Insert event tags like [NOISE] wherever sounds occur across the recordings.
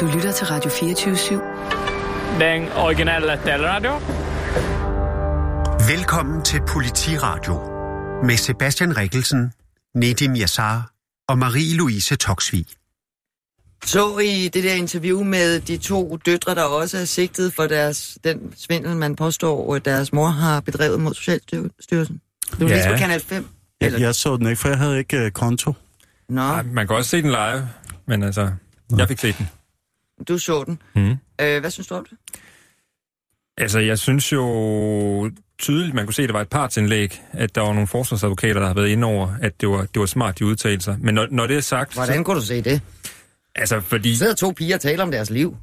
Du lytter til Radio 24-7. Den originale taleradio. Velkommen til Politiradio med Sebastian Rikkelsen, Nedim Yassar og Marie-Louise Toksvig. Så i det der interview med de to døtre, der også er sigtet for deres, den svindel, man påstår, at deres mor har bedrevet mod Socialstyrelsen? Du ja. lige på Kanal 5? Eller? Jeg, jeg så den ikke, for jeg havde ikke uh, konto. Nå. Nej, man kan også se den live, men altså, Nå. jeg fik set den. Du så den. Mm. Øh, hvad synes du om det? Altså, jeg synes jo tydeligt, man kunne se, at der var et partsindlæg, at der var nogle forsvarsadvokater, der har været inde over, at det var, det var smart, de udtalelser. Men når, når det er sagt... Hvordan så, kunne du se det? Altså, fordi... Der sidder to piger og taler om deres liv.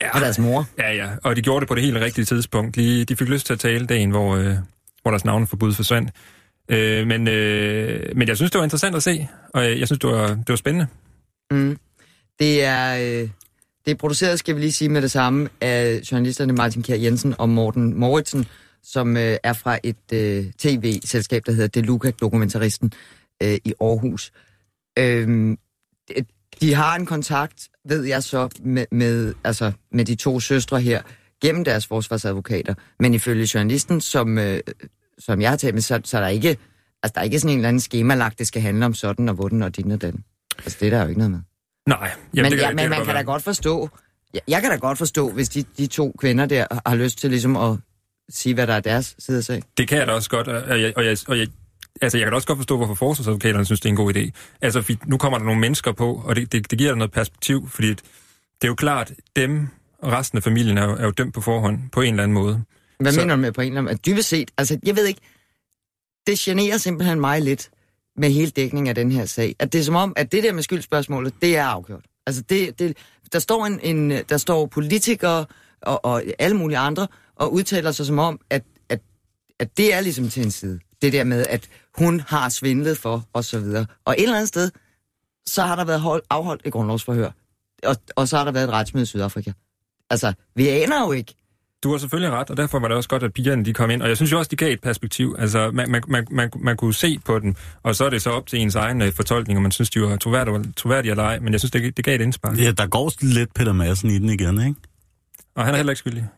Ja, og deres mor. Ja, ja. Og de gjorde det på det helt rigtige tidspunkt. De, de fik lyst til at tale dagen, hvor, øh, hvor deres navneforbud forsvandt. Øh, men, øh, men jeg synes, det var interessant at se, og jeg synes, det var, det var spændende. Mm. Det er... Øh, det er produceret, skal vi lige sige med det samme, af journalisterne Martin Kjær Jensen og Morten Moritsen, som øh, er fra et øh, tv-selskab, der hedder Deluca Dokumentaristen øh, i Aarhus. Øh, de har en kontakt, ved jeg så, med, med, altså, med de to søstre her, gennem deres forsvarsadvokater. Men ifølge journalisten, som, øh, som jeg har talt med, så, så er der ikke, altså, der er ikke sådan en eller anden skemalagt, det skal handle om sådan og hvordan og din og den. Altså, det er der jo ikke noget med. Nej. Jamen, men det, ja, men man kan da godt forstå, jeg, jeg kan da godt forstå, hvis de, de to kvinder der har lyst til ligesom at sige, hvad der er deres side af. Det kan jeg da også godt, og jeg, og jeg, og jeg Altså, jeg kan også godt forstå, hvorfor forsvarsadvokaterne synes, det er en god idé. Altså, nu kommer der nogle mennesker på, og det, det, det giver noget perspektiv, fordi det er jo klart, dem og resten af familien er jo, er jo dømt på forhånd, på en eller anden måde. Hvad Så... mener du med på en eller anden måde? Dybest set, altså, jeg ved ikke, det generer simpelthen mig lidt med hele dækningen af den her sag. At det er som om, at det der med skyldspørgsmålet, det er afgjort. Altså, det, det, der, står en, en, der står politikere og, og alle mulige andre og udtaler sig som om, at, at, at det er ligesom til en side det der med, at hun har svindlet for, og så videre. Og et eller andet sted, så har der været hold, afholdt et grundlovsforhør, og, og så har der været et retsmøde i Sydafrika. Altså, vi aner jo ikke. Du har selvfølgelig ret, og derfor var det også godt, at pigerne de kom ind. Og jeg synes jo også, de gav et perspektiv. Altså, man, man, man, man, man kunne se på den, og så er det så op til ens egen uh, fortolkning, og man synes, de var troværdige, troværdige eller ej. Men jeg synes, det, det gav et indspark. Ja, der går lidt Peter Madsen i den igen, ikke? Og han er heller ikke skyldig.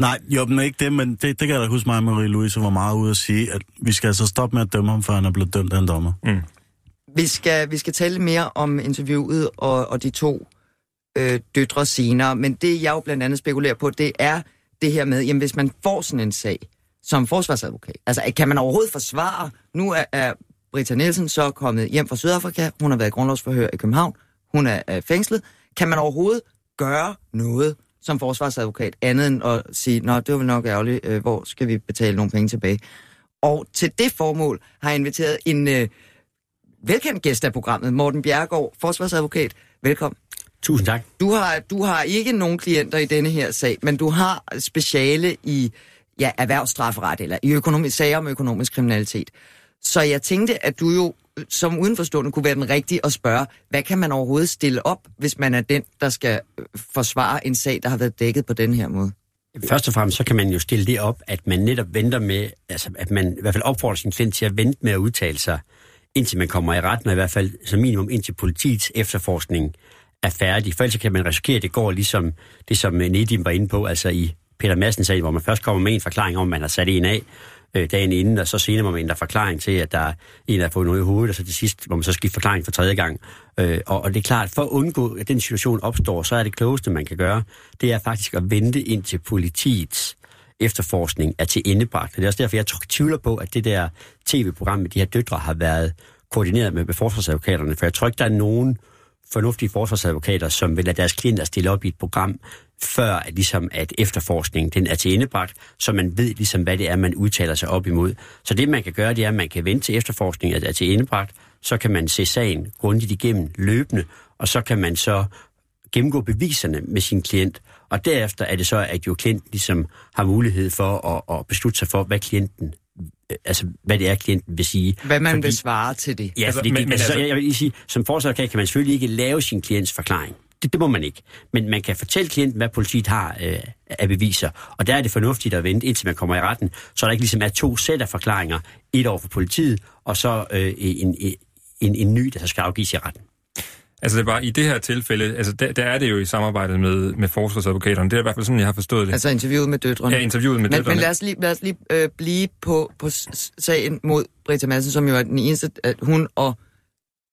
Nej, jo, men ikke det, men det, det kan jeg da huske mig, Marie-Louise var meget ude at sige, at vi skal altså stoppe med at dømme ham, før han er blevet dømt af en dommer. Mm. Vi, skal, vi skal tale mere om interviewet og, og de to øh, døtre senere, men det jeg jo blandt andet spekulerer på, det er det her med, jamen hvis man får sådan en sag som forsvarsadvokat, altså kan man overhovedet forsvare, nu er, er Britta Nielsen så kommet hjem fra Sydafrika, hun har været i grundlovsforhør i København, hun er, er fængslet, kan man overhovedet gøre noget som forsvarsadvokat, andet end at sige, nå, det var vel nok ærgerligt, øh, hvor skal vi betale nogle penge tilbage? Og til det formål har jeg inviteret en øh, velkendt gæst af programmet, Morten Bjergård, forsvarsadvokat. Velkommen. Tusind tak. Du har, du har ikke nogen klienter i denne her sag, men du har speciale i ja, erhvervsstrafferet eller i økonomisk, sager om økonomisk kriminalitet. Så jeg tænkte, at du jo som udenforstående kunne være den rigtige at spørge, hvad kan man overhovedet stille op, hvis man er den, der skal øh, forsvare en sag, der har været dækket på den her måde? Først og fremmest så kan man jo stille det op, at man netop venter med, altså at man i hvert fald opfordrer sin klient til at vente med at udtale sig, indtil man kommer i retten, og i hvert fald som minimum indtil politiets efterforskning er færdig. For ellers kan man risikere, at det går ligesom det, som øh, Nedim var inde på, altså i Peter Madsen sag, hvor man først kommer med en forklaring om, at man har sat en af, øh, dagen inden, og så senere må man ændre forklaring til, at der er en, der har fået noget i hovedet, og så til sidst må man så skifte forklaring for tredje gang. Øh, og, og det er klart, for at undgå, at den situation opstår, så er det klogeste, man kan gøre, det er faktisk at vente ind til politiets efterforskning er til endebragt. Det er også derfor, jeg tvivler på, at det der tv-program med de her døtre har været koordineret med, med forsvarsadvokaterne, for jeg tror ikke, der er nogen fornuftige forsvarsadvokater, som vil lade deres klienter stille op i et program, før at, ligesom, at efterforskningen den er til indebragt, så man ved, ligesom, hvad det er, man udtaler sig op imod. Så det, man kan gøre, det er, at man kan vente til efterforskningen er til indebragt, så kan man se sagen grundigt igennem løbende, og så kan man så gennemgå beviserne med sin klient, og derefter er det så, at jo klienten ligesom har mulighed for at, at beslutte sig for, hvad klienten altså, hvad det er, klienten vil sige. Hvad man fordi, vil svare til det. Ja, fordi, men, men, altså, jeg, jeg vil lige sige, som forsvarsadvokat kan man selvfølgelig ikke lave sin klients forklaring. Det, det må man ikke. Men man kan fortælle klienten, hvad politiet har øh, af beviser. Og der er det fornuftigt at vente, indtil man kommer i retten, så der ikke ligesom er to sæt af forklaringer. Et over for politiet, og så øh, en, en, en ny, der så skal afgives i retten. Altså det er bare i det her tilfælde, altså der, der er det jo i samarbejdet med, med forsvarsadvokaterne. Det er i hvert fald sådan, jeg har forstået det. Altså interviewet med døtrene. Ja, interviewet med men, døtrene. Men lad os lige, lad os lige øh, blive på, på sagen mod Britta Madsen, som jo er den eneste, at hun og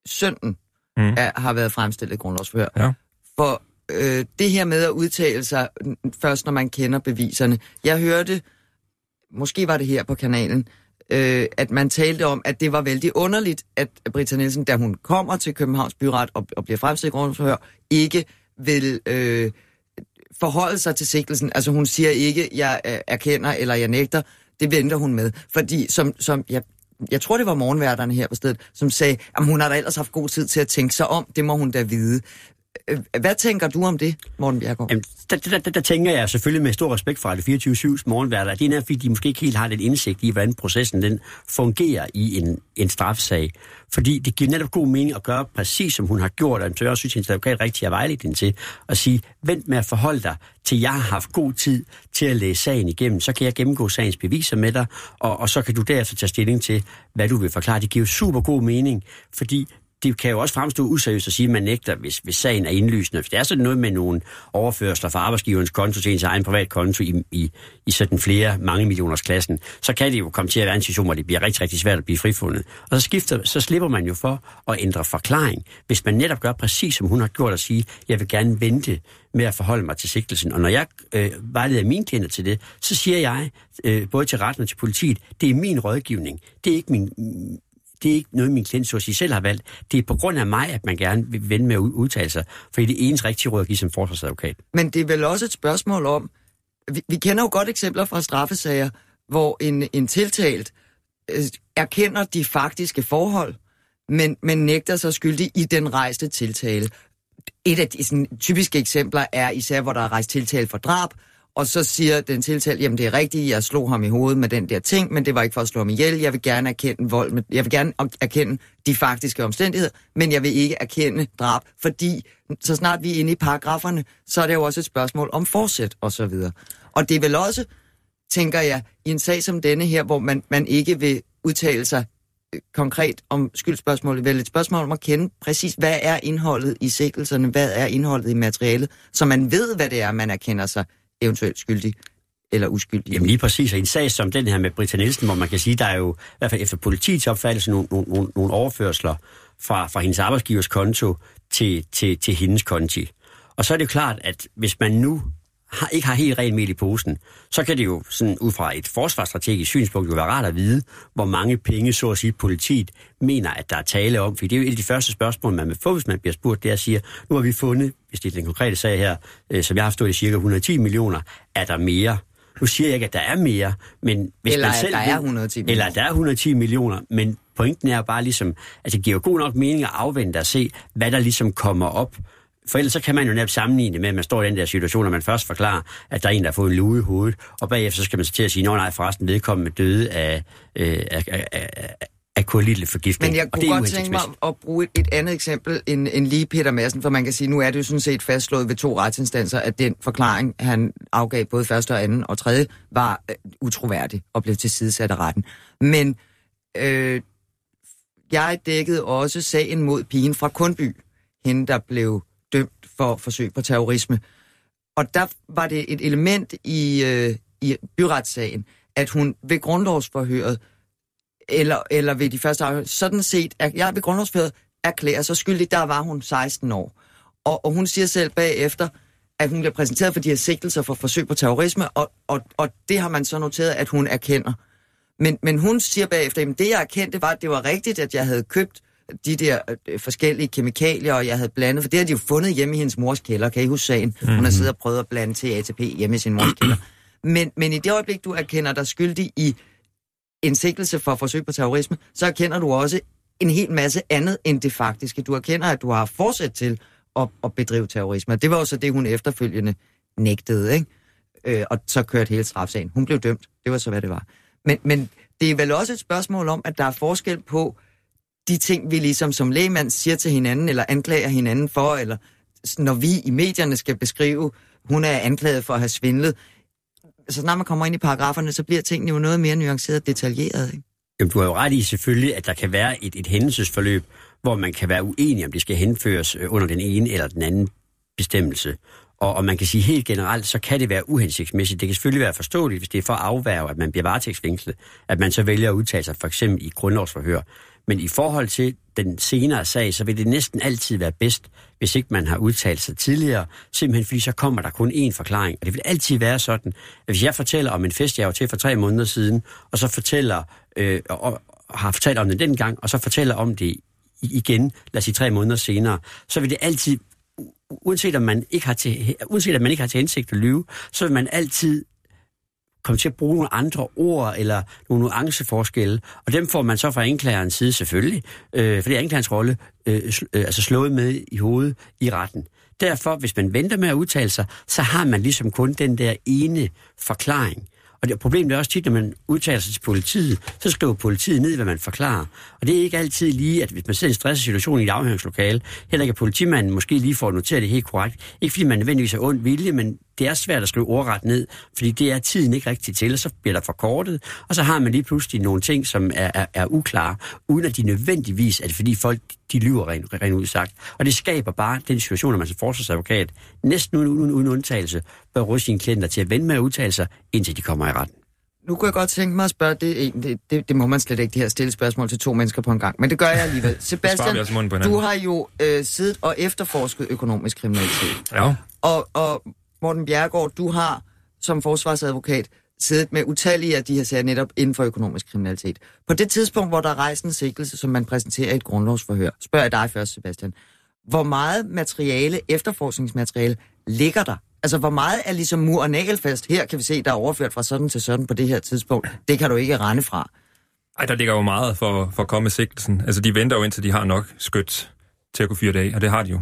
sønnen Mm. er, har været fremstillet i grundlovsforhør. Ja. For øh, det her med at udtale sig først, når man kender beviserne. Jeg hørte, måske var det her på kanalen, øh, at man talte om, at det var vældig underligt, at Britta Nielsen, da hun kommer til Københavns Byret og, og bliver fremstillet i grundlovsforhør, ikke vil øh, forholde sig til sigtelsen. Altså hun siger ikke, jeg øh, erkender eller jeg nægter. Det venter hun med. Fordi som, som jeg, jeg tror, det var morgenværterne her på stedet, som sagde, at hun har da ellers haft god tid til at tænke sig om. Det må hun da vide. Øh, hvad tænker du om det, Morten Bjergaard? Jamen, der, der, der, der tænker jeg selvfølgelig med stor respekt for Radio 24-7's morgenværter, at det er fordi, de måske ikke helt har lidt indsigt i, hvordan processen den fungerer i en, en straffesag. Fordi det giver netop god mening at gøre præcis som hun har gjort, og jeg også synes, at hendes advokat rigtig har vejledt hende til, at sige, vent med at forholde dig, til jeg har haft god tid til at læse sagen igennem. Så kan jeg gennemgå sagens beviser med dig, og, og så kan du derefter tage stilling til, hvad du vil forklare. Det giver jo super god mening, fordi det kan jo også fremstå useriøst at sige, at man nægter, hvis, hvis sagen er indlysende. Hvis det er sådan noget med nogle overførsler fra arbejdsgiverens konto til ens egen privat konto i, i, i sådan flere mange millioners klassen, så kan det jo komme til at være en situation, hvor det bliver rigtig, rigtig svært at blive frifundet. Og så, skifter, så slipper man jo for at ændre forklaring, hvis man netop gør præcis, som hun har gjort at sige, jeg vil gerne vente med at forholde mig til sigtelsen. Og når jeg øh, vejleder mine klienter til det, så siger jeg, øh, både til retten og til politiet, det er min rådgivning. Det er ikke min, det er ikke noget, min klient så at sige selv har valgt. Det er på grund af mig, at man gerne vil vende med at udtale sig. For det er det eneste rigtige råd at give som forsvarsadvokat. Men det er vel også et spørgsmål om, vi, vi kender jo godt eksempler fra straffesager, hvor en, en tiltalt øh, erkender de faktiske forhold, men, men nægter sig skyldig i den rejste tiltale. Et af de sådan, typiske eksempler er især, hvor der er rejst tiltale for drab, og så siger den tiltalte, jamen det er rigtigt, jeg slog ham i hovedet med den der ting, men det var ikke for at slå ham ihjel. Jeg vil gerne erkende vold, med, jeg vil gerne erkende de faktiske omstændigheder, men jeg vil ikke erkende drab, fordi så snart vi er inde i paragraferne, så er det jo også et spørgsmål om forsæt og så videre. Og det er vel også, tænker jeg, i en sag som denne her, hvor man, man ikke vil udtale sig øh, konkret om skyldspørgsmålet, vel et spørgsmål om at kende præcis, hvad er indholdet i sikkelserne, hvad er indholdet i materialet, så man ved, hvad det er, man erkender sig eventuelt skyldig eller uskyldig. Jamen lige præcis, og en sag som den her med Britta Nielsen, hvor man kan sige, der er jo i hvert fald efter politiets opfattelse nogle, nogle, nogle, nogle overførsler fra, fra hendes arbejdsgivers konto til, til, til hendes konti. Og så er det jo klart, at hvis man nu har, ikke har helt ren mel i posen, så kan det jo sådan ud fra et forsvarsstrategisk synspunkt jo være rart at vide, hvor mange penge, så at sige, politiet mener, at der er tale om. For det er jo et af de første spørgsmål, man vil få, hvis man bliver spurgt, det er at sige, nu har vi fundet, hvis det er den konkrete sag her, øh, som jeg har forstået i cirka 110 millioner, er der mere? Nu siger jeg ikke, at der er mere, men hvis Eller man selv der er 110 millioner. Eller der er 110 millioner, men pointen er bare ligesom, at det giver god nok mening at afvente og se, hvad der ligesom kommer op. For ellers så kan man jo netop sammenligne med, at man står i den der situation, når man først forklarer, at der er en, der har fået en lue i hovedet, og bagefter så skal man så til at sige, nej, nej, forresten vedkommende døde af, øh, af, af, af, af forgiftning. Men jeg og kunne godt tænke mig at bruge et, et andet eksempel end, end lige Peter Madsen, for man kan sige, nu er det jo sådan set fastslået ved to retsinstanser, at den forklaring, han afgav både første og anden og tredje, var øh, utroværdig og blev tilsidesat af retten. Men øh, jeg dækkede også sagen mod pigen fra Kundby, hende der blev dømt for forsøg på terrorisme. Og der var det et element i, øh, i byretssagen, at hun ved grundlovsforhøret eller, eller ved de første afhør, sådan set, at jeg ved grundlovsforhøret erklærer sig skyldig, der var hun 16 år. Og, og hun siger selv bagefter, at hun bliver præsenteret for de her sigtelser for forsøg på terrorisme, og, og, og det har man så noteret, at hun erkender. Men, men hun siger bagefter, at det jeg erkendte var, at det var rigtigt, at jeg havde købt de der øh, forskellige kemikalier, og jeg havde blandet, for det har de jo fundet hjemme i hendes mors kælder, kan I huske sagen? Mm-hmm. Hun har siddet og prøvet at blande til ATP hjemme i sin mors kælder. [CLEARS THROAT] Men, men i det øjeblik, du erkender dig skyldig i en sigtelse for forsøg på terrorisme, så erkender du også en hel masse andet end det faktiske. Du erkender, at du har fortsat til at, at bedrive terrorisme. Og det var jo så det, hun efterfølgende nægtede, ikke? Øh, og så kørte hele strafsagen. Hun blev dømt. Det var så, hvad det var. Men, men det er vel også et spørgsmål om, at der er forskel på de ting, vi ligesom som lægemand siger til hinanden, eller anklager hinanden for, eller når vi i medierne skal beskrive, hun er anklaget for at have svindlet. Så snart man kommer ind i paragraferne, så bliver tingene jo noget mere nuanceret og detaljeret. Ikke? Jamen, du har jo ret i selvfølgelig, at der kan være et, et hændelsesforløb, hvor man kan være uenig, om det skal henføres øh, under den ene eller den anden bestemmelse. Og, og man kan sige helt generelt, så kan det være uhensigtsmæssigt. Det kan selvfølgelig være forståeligt, hvis det er for at afværge, at man bliver varetægtsfængslet, at man så vælger at udtale sig for eksempel i grundlovsforhør. Men i forhold til den senere sag, så vil det næsten altid være bedst, hvis ikke man har udtalt sig tidligere, simpelthen fordi så kommer der kun én forklaring. Og det vil altid være sådan, at hvis jeg fortæller om en fest, jeg var til for tre måneder siden, og så fortæller, øh, og har fortalt om det dengang, og så fortæller om det igen, lad os sige tre måneder senere, så vil det altid, uanset om man ikke har til, uanset om man ikke har til hensigt at lyve, så vil man altid komme til at bruge nogle andre ord eller nogle nuanceforskelle, og dem får man så fra anklagerens side selvfølgelig, øh, fordi anklagerens rolle øh, øh, altså slået med i hovedet i retten. Derfor, hvis man venter med at udtale sig, så har man ligesom kun den der ene forklaring. Og det, problemet er også tit, når man udtaler sig til politiet, så skriver politiet ned, hvad man forklarer. Og det er ikke altid lige, at hvis man ser en stresset situation i et afhøringslokale, heller ikke at politimanden måske lige får noteret det helt korrekt. Ikke fordi man nødvendigvis er ondt vilje, men det er svært at skrive ordret ned, fordi det er tiden ikke rigtig til, og så bliver der forkortet, og så har man lige pludselig nogle ting, som er, er, er uklare, uden at de nødvendigvis er det, fordi folk de lyver rent, rent ud sagt. Og det skaber bare den situation, at man som forsvarsadvokat næsten uden, uden, uden undtagelse bør ryste sine klienter til at vende med at udtale sig, indtil de kommer i retten. Nu kunne jeg godt tænke mig at spørge, det, det, det, det må man slet ikke, det her stille spørgsmål til to mennesker på en gang, men det gør jeg alligevel. [LAUGHS] Sebastian, du har jo øh, siddet og efterforsket økonomisk kriminalitet. Ja. Og, og Morten Bjergård, du har som forsvarsadvokat siddet med utallige af de her sager netop inden for økonomisk kriminalitet. På det tidspunkt, hvor der er rejst en sikkelse, som man præsenterer i et grundlovsforhør, spørger jeg dig først, Sebastian. Hvor meget materiale, efterforskningsmateriale, ligger der? Altså, hvor meget er ligesom mur og nagelfast? Her kan vi se, der er overført fra sådan til sådan på det her tidspunkt. Det kan du ikke rende fra. Ej, der ligger jo meget for, for at komme med sigtelsen. Altså, de venter jo indtil de har nok skyt til at kunne fyre det af, og det har de jo.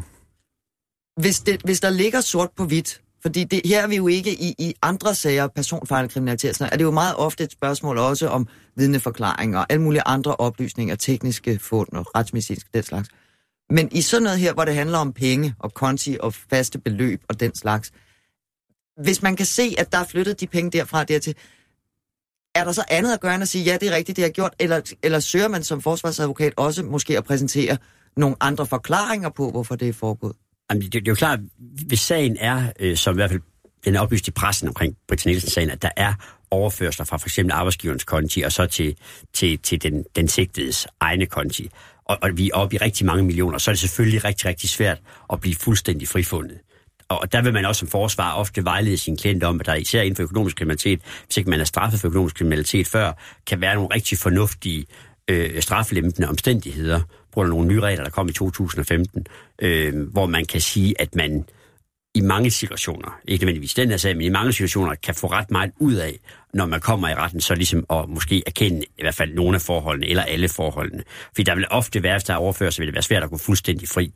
Hvis, det, hvis der ligger sort på hvidt, fordi det, her er vi jo ikke i, i andre sager, personfarlig kriminalitet, så er det jo meget ofte et spørgsmål også om vidneforklaringer og alle mulige andre oplysninger, tekniske fund og retsmedicinske den slags. Men i sådan noget her, hvor det handler om penge og konti og faste beløb og den slags, hvis man kan se, at der er flyttet de penge derfra dertil, er der så andet at gøre end at sige, ja, det er rigtigt, det har gjort, eller, eller søger man som forsvarsadvokat også måske at præsentere nogle andre forklaringer på, hvorfor det er foregået? Jamen, det, det er jo klart, hvis sagen er, øh, som i hvert fald den er oplyst i pressen omkring Britta Nielsen-sagen, at der er overførsler fra for eksempel arbejdsgiverens konti og så til, til, til den, den sigtedes egne konti, og, og vi er oppe i rigtig mange millioner, så er det selvfølgelig rigtig, rigtig svært at blive fuldstændig frifundet. Og der vil man også som forsvar ofte vejlede sin klient om, at der især inden for økonomisk kriminalitet, hvis ikke man er straffet for økonomisk kriminalitet før, kan være nogle rigtig fornuftige øh, straffelæmpende omstændigheder, på nogle nye regler, der kom i 2015, øh, hvor man kan sige, at man i mange situationer, ikke nødvendigvis den her sag, men i mange situationer, kan få ret meget ud af, når man kommer i retten, så ligesom at måske erkende i hvert fald nogle af forholdene, eller alle forholdene. Fordi der vil ofte være, hvis der er overført, så vil det være svært at gå fuldstændig fri.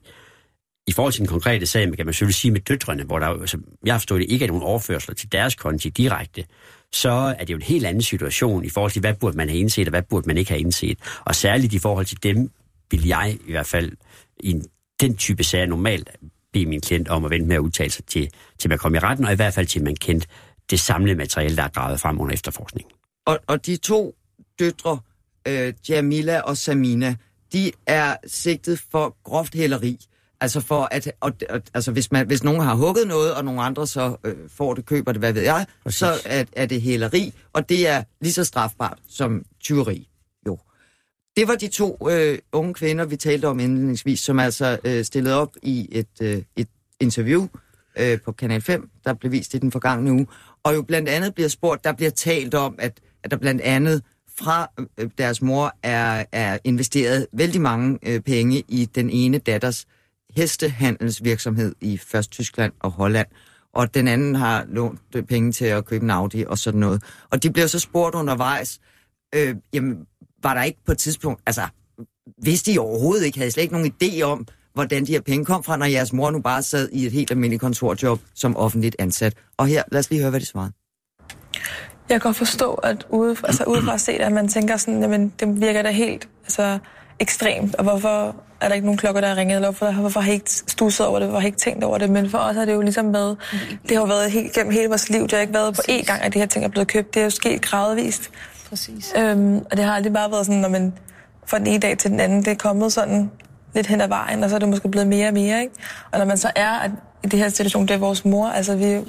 I forhold til den konkrete sag, kan man selvfølgelig sige med døtrene, hvor der, som jeg har forstået det, ikke er nogen overførsler til deres konti direkte, så er det jo en helt anden situation i forhold til, hvad burde man have indset, og hvad burde man ikke have indset. Og særligt i forhold til dem, vil jeg i hvert fald i den type sager normalt bede min klient om at vente med at udtale sig til, til man kommer i retten, og i hvert fald til man kendt det samlede materiale, der er gravet frem under efterforskningen. Og, og de to døtre, øh, Jamila og Samina, de er sigtet for groft hæleri. Altså for at, og, og, altså hvis, man, hvis nogen har hugget noget, og nogle andre så øh, får det, køber det, hvad ved jeg, Præcis. så er, er det hæleri, og det er lige så strafbart som tyveri. Jo. Det var de to øh, unge kvinder, vi talte om indledningsvis, som altså øh, stillede op i et, øh, et interview øh, på Kanal 5, der blev vist i den forgangne uge, og jo blandt andet bliver spurgt, der bliver talt om, at, at der blandt andet fra øh, deres mor er, er investeret vældig mange øh, penge i den ene datters hestehandelsvirksomhed i først Tyskland og Holland, og den anden har lånt øh, penge til at købe en Audi og sådan noget. Og de bliver så spurgt undervejs, øh, jamen, var der ikke på et tidspunkt, altså, vidste de overhovedet ikke, havde I slet ikke nogen idé om, hvordan de her penge kom fra, når jeres mor nu bare sad i et helt almindeligt kontorjob som offentligt ansat. Og her, lad os lige høre, hvad de svarede. Jeg kan godt forstå, at ude, altså udefra set, at man tænker sådan, jamen, det virker da helt altså, ekstremt, og hvorfor er der ikke nogen klokker, der er ringet, eller hvorfor, hvorfor har I ikke stusset over det, hvorfor har I ikke tænkt over det, men for os har det jo ligesom været, det har været helt, gennem hele vores liv, det har ikke været på én gang, at de her ting er blevet købt, det er jo sket gradvist. Præcis. Øhm, og det har aldrig bare været sådan, når man fra den ene dag til den anden, det er kommet sådan lidt hen ad vejen, og så er det måske blevet mere og mere, ikke? Og når man så er at i det her situation, det er vores mor, altså vi...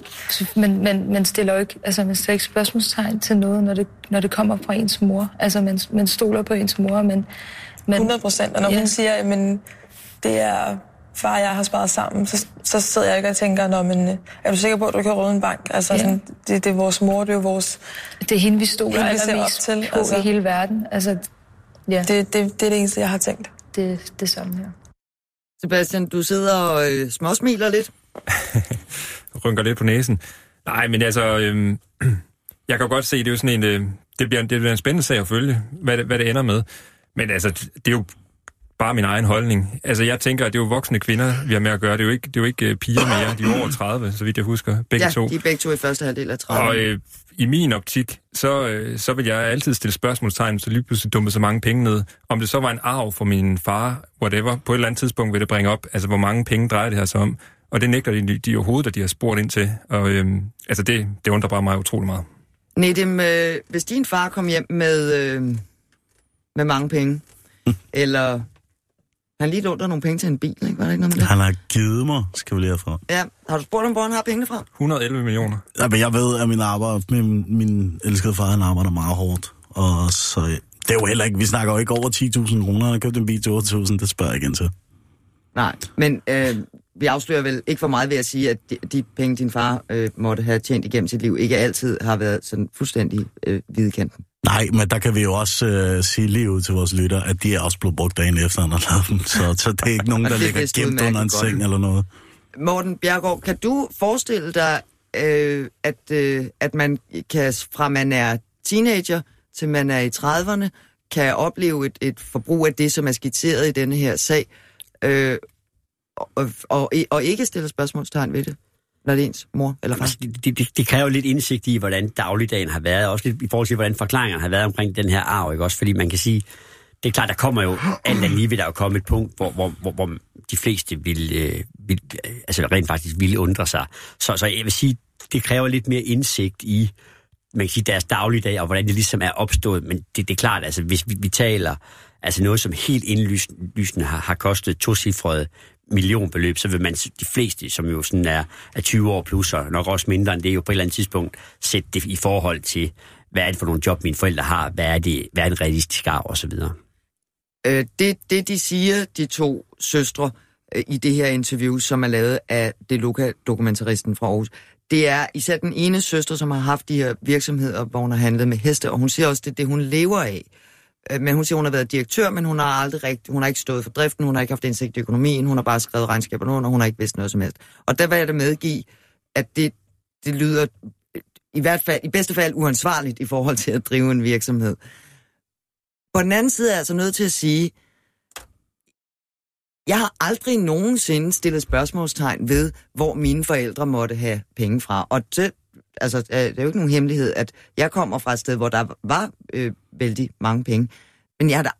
Men, men man stiller jo ikke, altså man stiller ikke spørgsmålstegn til noget, når det, når det kommer fra ens mor. Altså man, man stoler på ens mor, men... men 100 procent, og når ja. hun siger, men det er far og jeg har sparet sammen, så, så sidder jeg ikke og tænker, Nå, men, øh, er du sikker på, at du kan råde en bank? Altså, ja. sådan, det, det er vores mor, det er vores... Det er hende, vi stoler hende, vi ser op allermest til, på altså. i hele verden. Altså, ja, det, Det, det, det er det eneste, jeg har tænkt. det, det er sådan her. Sebastian, du sidder og øh, småsmiler lidt. [LAUGHS] rynker lidt på næsen. Nej, men altså, øhm, [CLEARS THROAT] jeg kan jo godt se, det er jo sådan en, øh, det, bliver, det bliver en spændende sag at følge, hvad det, hvad det ender med. Men altså, det er jo bare min egen holdning. Altså, jeg tænker, at det er jo voksne kvinder, vi har med at gøre. Det er jo ikke, det er jo ikke øh, piger mere. De er jo over 30, så vidt jeg husker, begge ja, to. de er begge to i første halvdel af 30. Og øh, i min optik, så, øh, så vil jeg altid stille spørgsmålstegn, så lige pludselig dumpede så mange penge ned. Om det så var en arv for min far, whatever, på et eller andet tidspunkt vil det bringe op, altså hvor mange penge drejer det her så om. Og det nægter de, de overhovedet, at de har spurgt ind til. Og øhm, altså det, det undrer bare mig utrolig meget. Nedim, øh, hvis din far kom hjem med, øh, med mange penge, [LAUGHS] eller han lige lånte nogle penge til en bil, ikke? Var der ikke noget med det? Han har givet mig, skal vi lige herfra. Ja, har du spurgt ham, hvor han har pengene fra? 111 millioner. Ja, men jeg ved, at min, arbejde, min, min elskede far, han arbejder meget hårdt. Og så, det er jo heller ikke, vi snakker jo ikke over 10.000 kroner. Han har købt en bil til 8.000, det spørger jeg igen til. Nej, men øh, vi afslører vel ikke for meget ved at sige, at de, de penge, din far øh, måtte have tjent igennem sit liv, ikke altid har været sådan fuldstændig øh, hvidekanten. Nej, men der kan vi jo også øh, sige lige ud til vores lytter, at de er også blevet brugt dagen efter, han har lavet dem. Så, så det er ikke nogen, [LAUGHS] Og der ligger gemt under en seng eller noget. Morten Bjergård, kan du forestille dig, øh, at, øh, at man kan, fra man er teenager til man er i 30'erne, kan opleve et, et forbrug af det, som er skitseret i denne her sag, øh, og, og, og ikke stille spørgsmålstegn ved det, hvad det ens mor eller far? Altså, det, det, det, det kræver lidt indsigt i, hvordan dagligdagen har været, også lidt i forhold til, hvordan forklaringerne har været omkring den her arv, ikke også? Fordi man kan sige, det er klart, der kommer jo, alt andet lige vil der jo komme et punkt, hvor, hvor, hvor, hvor de fleste vil, øh, vil, øh, altså rent faktisk ville undre sig. Så, så jeg vil sige, det kræver lidt mere indsigt i, man kan sige, deres dagligdag, og hvordan det ligesom er opstået. Men det, det er klart, altså hvis vi, vi taler altså noget, som helt indlysende har, har kostet tocifrede millionbeløb, så vil man, de fleste, som jo sådan er, er 20 år plus, og nok også mindre end det, jo på et eller andet tidspunkt sætte det i forhold til, hvad er det for nogle job, mine forældre har, hvad er det, hvad er en realistisk arv, og så videre. Øh, det, det, de siger, de to søstre, øh, i det her interview, som er lavet af det dokumentaristen fra Aarhus, det er især den ene søster, som har haft de her virksomheder, hvor hun har handlet med heste, og hun siger også, det er det, hun lever af. Øh, men hun siger, hun har været direktør, men hun har aldrig rigt, hun har ikke stået for driften, hun har ikke haft indsigt i økonomien, hun har bare skrevet regnskaberne under, og hun har ikke vidst noget som helst. Og der vil jeg da medgive, at det, det lyder øh, i hvert fald, i bedste fald uansvarligt i forhold til at drive en virksomhed. På den anden side er jeg altså nødt til at sige, jeg har aldrig nogensinde stillet spørgsmålstegn ved, hvor mine forældre måtte have penge fra. Og det, altså, øh, det er jo ikke nogen hemmelighed, at jeg kommer fra et sted, hvor der var øh, vældig mange penge. Men jeg har da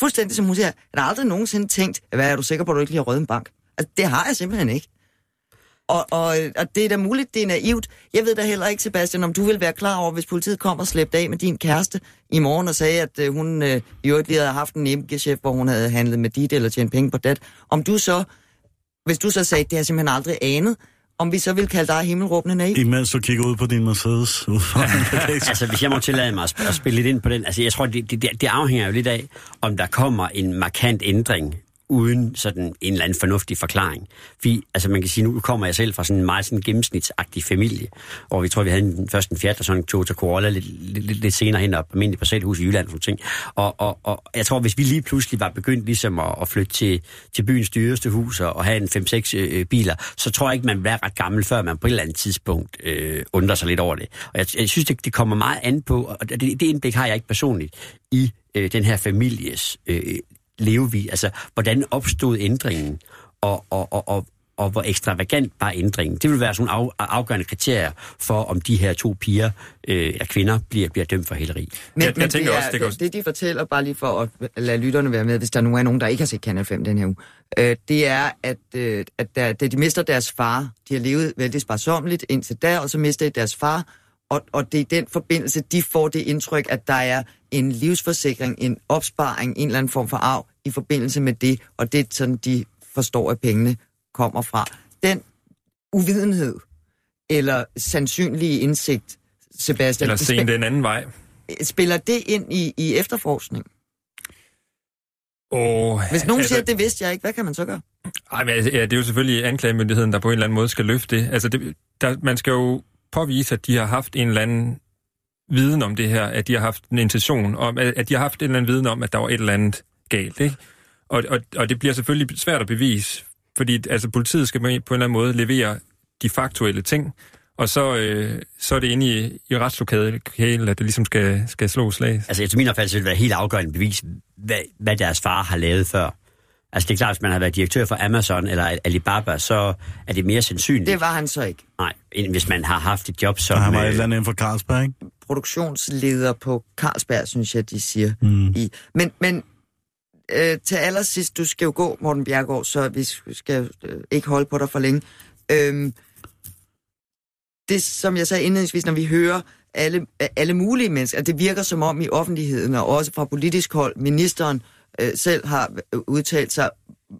fuldstændig, som hun siger, jeg har aldrig nogensinde tænkt, hvad er du sikker på, at du ikke lige har røget en bank? Altså, det har jeg simpelthen ikke. Og, og, og det er da muligt, det er naivt. Jeg ved da heller ikke, Sebastian, om du vil være klar over, hvis politiet kommer og slæbte af med din kæreste i morgen og sagde, at øh, hun øh, i øvrigt lige havde haft en nemgeschæft, hvor hun havde handlet med dit eller tjent penge på det. Om du så, hvis du så sagde, det har jeg simpelthen aldrig anet, om vi så vil kalde dig himmelråbende naiv? Imens du kigger ud på din Mercedes. [LAUGHS] Altså, hvis jeg må tillade mig at spille lidt ind på den, altså, jeg tror, det, det, det afhænger jo lidt af, om der kommer en markant ændring uden sådan en eller anden fornuftig forklaring. Fordi, altså man kan sige, nu kommer jeg selv fra sådan en meget sådan gennemsnitsagtig familie, og vi tror, vi havde en, først en Fiat og sådan en Toyota Corolla lidt, lidt, lidt senere hen op, almindelig parcelhus i Jylland og sådan ting. Og, og, og jeg tror, hvis vi lige pludselig var begyndt ligesom at, at flytte til, til byens dyreste hus og, og have en 5-6 øh, øh, biler, så tror jeg ikke, man vil være ret gammel, før man på et eller andet tidspunkt øh, undrer sig lidt over det. Og jeg, jeg synes, det, det kommer meget an på, og det, det indblik har jeg ikke personligt, i øh, den her families øh, levevis, altså hvordan opstod ændringen, og, og, og, og, og hvor ekstravagant var ændringen. Det vil være sådan af, afgørende kriterier for, om de her to piger øh, eller kvinder bliver, bliver dømt for hæleri. Men, Jeg- jeg men tænker det, også, er, det kan også- det, de fortæller, bare lige for at lade lytterne være med, hvis der nu er nogen, der ikke har set Kanal 5 den her uge, øh, det er, at, øh, at der, da de mister deres far, de har levet vældig sparsomligt indtil der, og så mister de deres far, og, og det er i den forbindelse, de får det indtryk, at der er en livsforsikring, en opsparing, en eller anden form for arv i forbindelse med det, og det er sådan, de forstår, at pengene kommer fra. Den uvidenhed, eller sandsynlige indsigt, Sebastian, Eller se den anden vej. spiller det ind i, i efterforskning? Oh, Hvis nogen altså, siger, at det vidste jeg ikke, hvad kan man så gøre? Ej, men altså, ja, det er jo selvfølgelig anklagemyndigheden, der på en eller anden måde skal løfte det. Altså, det, der, man skal jo påvise, at de har haft en eller anden viden om det her, at de har haft en intention, om, at de har haft en eller anden viden om, at der var et eller andet galt. Ikke? Og, og, og det bliver selvfølgelig svært at bevise, fordi altså, politiet skal på en eller anden måde levere de faktuelle ting, og så, øh, så er det inde i, i retslokalet, at det ligesom skal, skal slå slag. Altså, efter min opfattelse vil det være helt afgørende bevis, hvad, hvad deres far har lavet før. Altså, det er klart, hvis man har været direktør for Amazon eller Alibaba, så er det mere sandsynligt. Det var han så ikke. Nej, end hvis man har haft et job som... Så han var øh, et eller andet inden for Carlsberg, ikke? Produktionsleder på Carlsberg, synes jeg, de siger. Mm. I. Men, men øh, til allersidst, du skal jo gå, Morten Bjergård, så vi skal øh, ikke holde på dig for længe. Øhm, det, som jeg sagde indledningsvis, når vi hører alle, alle mulige mennesker, at det virker som om i offentligheden, og også fra politisk hold, ministeren øh, selv har udtalt sig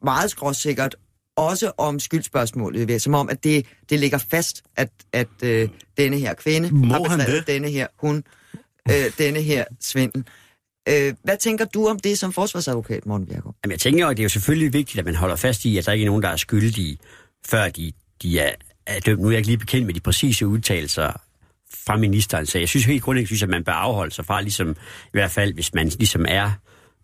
meget skråsikkert, også om skyldspørgsmålet, som om, at det, det ligger fast, at, at øh, denne her kvinde Må har det? denne her hun, øh, denne her svindel. Øh, hvad tænker du om det som forsvarsadvokat, Morten Bjergaard? Jamen, jeg tænker jo, at det er jo selvfølgelig vigtigt, at man holder fast i, at der ikke er nogen, der er skyldige, før de, de er, er dømt. Nu er jeg ikke lige bekendt med de præcise udtalelser fra ministeren, så jeg synes helt grundlæggende, synes, at man bør afholde sig fra, ligesom, i hvert fald hvis man ligesom er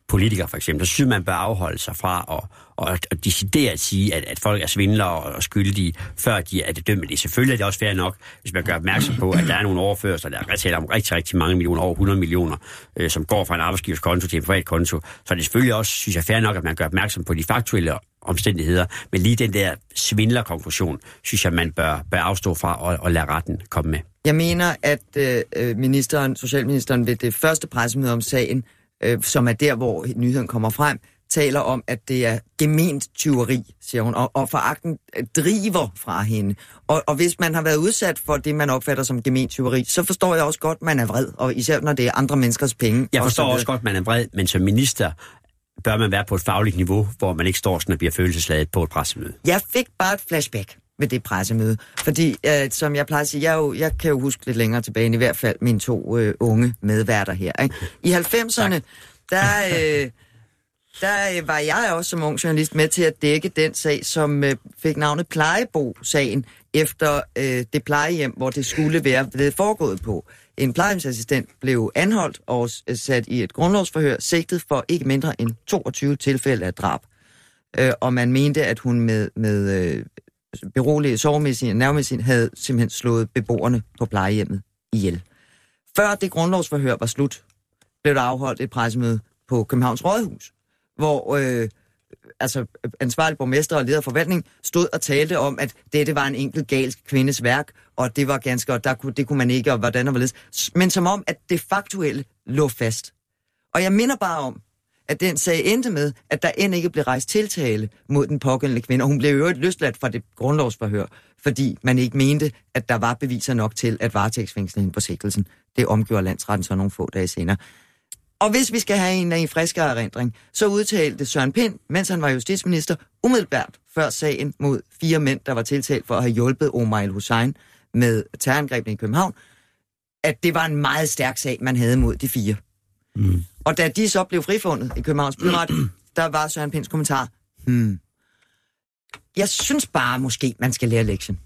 politikere for eksempel, så synes man bør afholde sig fra at, at, at decidere at sige, at, at folk er svindlere og, og skyldige, før de er det dømt. Det selvfølgelig er det også fair nok, hvis man gør opmærksom på, at der er nogle overførsler, der er tale om rigtig, rigtig mange millioner, over 100 millioner, øh, som går fra en arbejdsgivers konto til en privat konto. Så er det selvfølgelig også, synes jeg, fair nok, at man gør opmærksom på de faktuelle omstændigheder, men lige den der svindlerkonklusion, synes jeg, man bør, bør afstå fra og, og lade retten komme med. Jeg mener, at øh, øh, ministeren, socialministeren ved det første pressemøde om sagen, øh, som er der, hvor nyheden kommer frem, taler om, at det er gement tyveri, siger hun, og, og foragten øh, driver fra hende. Og, og hvis man har været udsat for det, man opfatter som gement tyveri, så forstår jeg også godt, man er vred, og især når det er andre menneskers penge. Jeg forstår også godt, man er vred, men som minister bør man være på et fagligt niveau, hvor man ikke står sådan og bliver følelsesladet på et pressemøde. Jeg fik bare et flashback ved det pressemøde, fordi øh, som jeg plejer at sige, jeg, jo, jeg kan jo huske lidt længere tilbage, i hvert fald mine to øh, unge medværter her. Ikke? I 90'erne, der, øh, der øh, var jeg også som ung journalist med til at dække den sag, som øh, fik navnet Plejebo-sagen, efter øh, det plejehjem, hvor det skulle være blevet foregået på. En plejehjemsassistent blev anholdt og s- sat i et grundlovsforhør, sigtet for ikke mindre end 22 tilfælde af drab. Øh, og man mente, at hun med, med øh, berolige sovemedicin og nervemedicin havde simpelthen slået beboerne på plejehjemmet ihjel. Før det grundlovsforhør var slut, blev der afholdt et pressemøde på Københavns Rådhus, hvor øh, altså, ansvarlig borgmester og leder af forvaltning stod og talte om, at dette var en enkelt galsk kvindes værk, og det var ganske, og der kunne, det kunne man ikke, og hvordan og hvorledes. Men som om, at det faktuelle lå fast. Og jeg minder bare om, at den sag endte med, at der end ikke blev rejst tiltale mod den pågældende kvinde, og hun blev jo øvrigt løsladt fra det grundlovsforhør, fordi man ikke mente, at der var beviser nok til at varetægtsfængsle hende på sigtelsen. Det omgjorde landsretten så nogle få dage senere. Og hvis vi skal have en af en friskere erindring, så udtalte Søren Pind, mens han var justitsminister, umiddelbart før sagen mod fire mænd, der var tiltalt for at have hjulpet Omar El-Hussein med terrorangrebene i København, at det var en meget stærk sag, man havde mod de fire. Mm. Og da de så blev frifundet i Københavns Byret, [CLEARS THROAT] der var Søren Pinds kommentar, hmm, jeg synes bare måske, man skal lære lektion.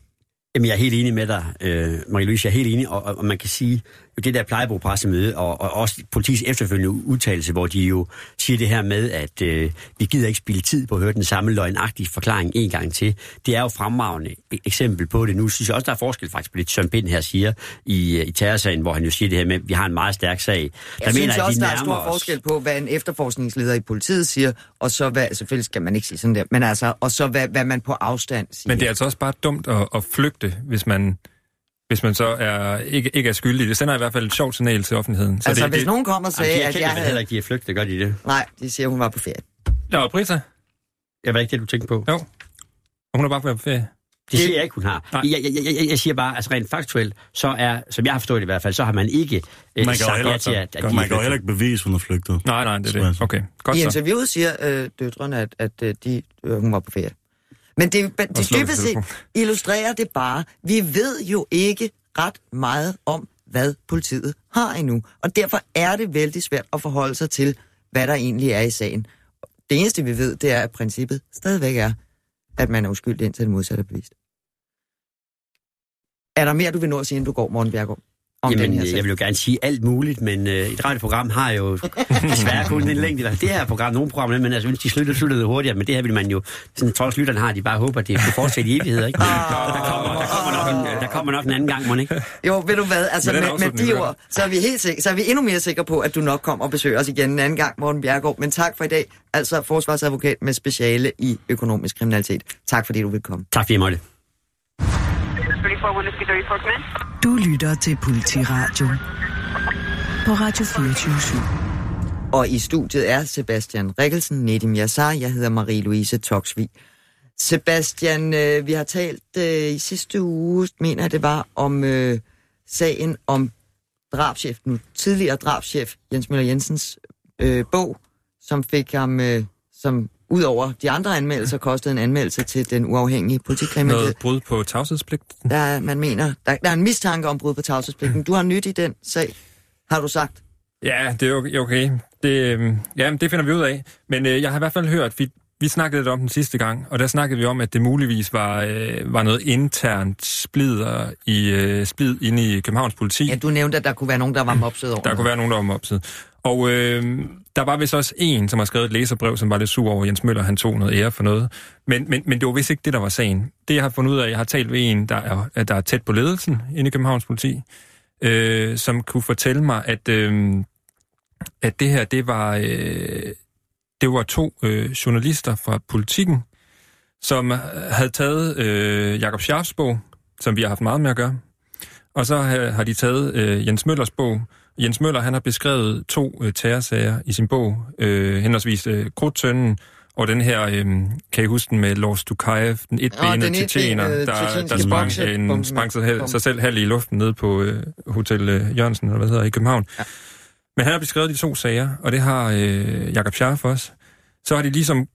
Jamen, jeg er helt enig med dig, øh, Marie-Louise. Jeg er helt enig, og, og, og man kan sige, det der plejebogpressemøde, og, og også politiets efterfølgende udtalelse, hvor de jo siger det her med, at øh, vi gider ikke spille tid på at høre den samme løgnagtige forklaring en gang til. Det er jo fremragende et eksempel på det. Nu synes jeg også, der er forskel faktisk på det, Søren Pind her siger i, øh, i terrorsagen, hvor han jo siger det her med, at vi har en meget stærk sag. Jeg Der synes mener, at også, vi der er stor os- forskel på, hvad en efterforskningsleder i politiet siger, og så hvad, selvfølgelig skal man ikke sige sådan der, men altså, og så hvad, hvad man på afstand siger. Men det er altså også bare dumt at, at flygte, hvis man, hvis man så er, ikke, ikke er skyldig. Det sender i hvert fald et sjovt signal til offentligheden. altså, det, hvis det, nogen kommer og sagde, de at jeg vel heller havde... ikke, de er flygtet, gør de det? Nej, de siger, at hun var på ferie. Nå, Brita, Jeg var ikke det, du tænkte på. jo. Og hun har bare været på ferie. Det siger jeg ikke, hun har. Jeg, jeg, jeg, jeg, jeg siger bare, altså rent faktuelt, så er, som jeg har forstået det i hvert fald, så har man ikke øh, Man kan jo sagt heller, ja til, at, at man kan jo heller ikke bevise, hun er flygtet. Nej, nej, det er det. Okay, godt I så. interviewet siger øh, døtrene, at, at øh, de, øh, hun var på ferie. Men det, det, dybest set illustrerer det bare. Vi ved jo ikke ret meget om, hvad politiet har endnu. Og derfor er det vældig svært at forholde sig til, hvad der egentlig er i sagen. Det eneste, vi ved, det er, at princippet stadigvæk er, at man er uskyldig indtil det modsatte er bevist. Er der mere, du vil nå at sige, inden du går, Morten Bjergård? Om den Jamen, her øh, sag? jeg vil jo gerne sige alt muligt, men øh, et radioprogram har jo [LAUGHS] desværre kun en længde. Det her program, nogle programmer, men altså, hvis de sluttede, sluttede hurtigere, men det her vil man jo, sådan, trods lytterne har, de bare håber, at det skal fortsætte i evighed, ikke? Så der kommer, der, kommer nok en, der kommer nok en anden gang, må ikke? Jo, ved du hvad, altså Med med, den med de ord, så er vi helt sikre, så er vi endnu mere sikre på, at du nok kommer og besøger os igen en anden gang, Morten Bjergård. Men tak for i dag, altså forsvarsadvokat med speciale i økonomisk kriminalitet. Tak fordi du vil komme. Tak fordi jeg måtte. Du lytter til Politiradio på Radio 24 Og i studiet er Sebastian Rikkelsen, Nedim Yassar, jeg hedder Marie-Louise Toksvig. Sebastian, øh, vi har talt øh, i sidste uge, mener jeg det var, om øh, sagen om drabschef, nu tidligere drabschef Jens Møller Jensens øh, bog, som fik ham, øh, som ud over de andre anmeldelser, kostede en anmeldelse til den uafhængige politikriminalitet. Noget brud på tavshedspligten. Der, er- man mener, der, der er en mistanke om brud på tavshedspligten. Du har nyt i den sag, har du sagt. Ja, det er okay. okay. Det, øh, ja, det finder vi ud af. Men øh, jeg har i hvert fald hørt, vi, vi snakkede lidt om den sidste gang, og der snakkede vi om, at det muligvis var, øh, var noget internt splider i øh, splid inde i Københavns politi. Ja, du nævnte, at der kunne være nogen, der var mopset over Der kunne være nogen, der var mopset. Og øh, der var vist også en, som har skrevet et læserbrev, som var lidt sur over Jens Møller, han tog noget ære for noget. Men, men, men det var vist ikke det, der var sagen. Det, jeg har fundet ud af, jeg har talt med en, der er, der er tæt på ledelsen inde i Københavns politi, øh, som kunne fortælle mig, at, øh, at det her, det var, øh, det var to øh, journalister fra politikken, som øh, havde taget øh, Jakob Scharfs bog, som vi har haft meget med at gøre, og så har, har de taget øh, Jens Møllers bog. Jens Møller han har beskrevet to øh, terrorsager i sin bog, øh, henholdsvis øh, Krudtønden og den her, øh, kan I huske den med Lors Dukajev, den etbenede den tjetjener, etbenede der, tjetjenske der sprang, en, sprang sig, bombe. sig selv halv i luften nede på øh, Hotel øh, Jørgensen, eller hvad hedder, i København. Ja. Men han har beskrevet de to sager, og det har øh, Jakob Scharf også. Så har de ligesom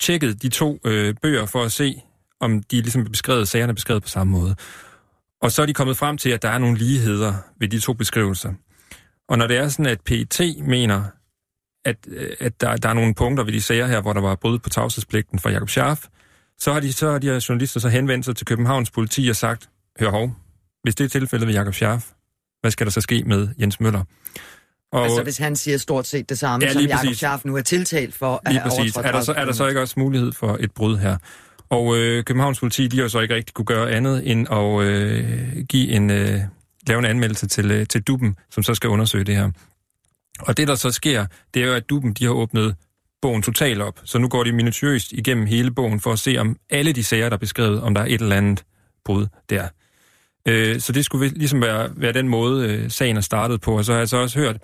tjekket de to øh, bøger for at se, om de ligesom beskrevet, sagerne er beskrevet på samme måde. Og så er de kommet frem til, at der er nogle ligheder ved de to beskrivelser. Og når det er sådan, at PET mener, at, øh, at der, der er nogle punkter ved de sager her, hvor der var brud på tavshedspligten fra Jakob Scharf, så har de, så har de her journalister så henvendt sig til Københavns politi og sagt, hør hov, hvis det er tilfældet ved Jakob Scharf, hvad skal der så ske med Jens Møller? Og, Altså hvis han siger stort set det samme, Ja, som Jakob. Scharf nu er tiltalt for at Lige have præcis. Er der, så, er der så ikke også mulighed for et brud her? Og øh, Københavns politi, de har så ikke rigtig kunne gøre andet end at øh, give en, øh, lave en anmeldelse til, øh, til Duben, som så skal undersøge det her. Og det, der så sker, det er jo, at Duben, de har åbnet bogen totalt op. Så nu går de minutiøst igennem hele bogen for at se, om alle de sager, der er beskrevet, om der er et eller andet brud der. Øh, så det skulle ligesom være, være den måde, øh, sagen er startet på. Og så har jeg så også hørt,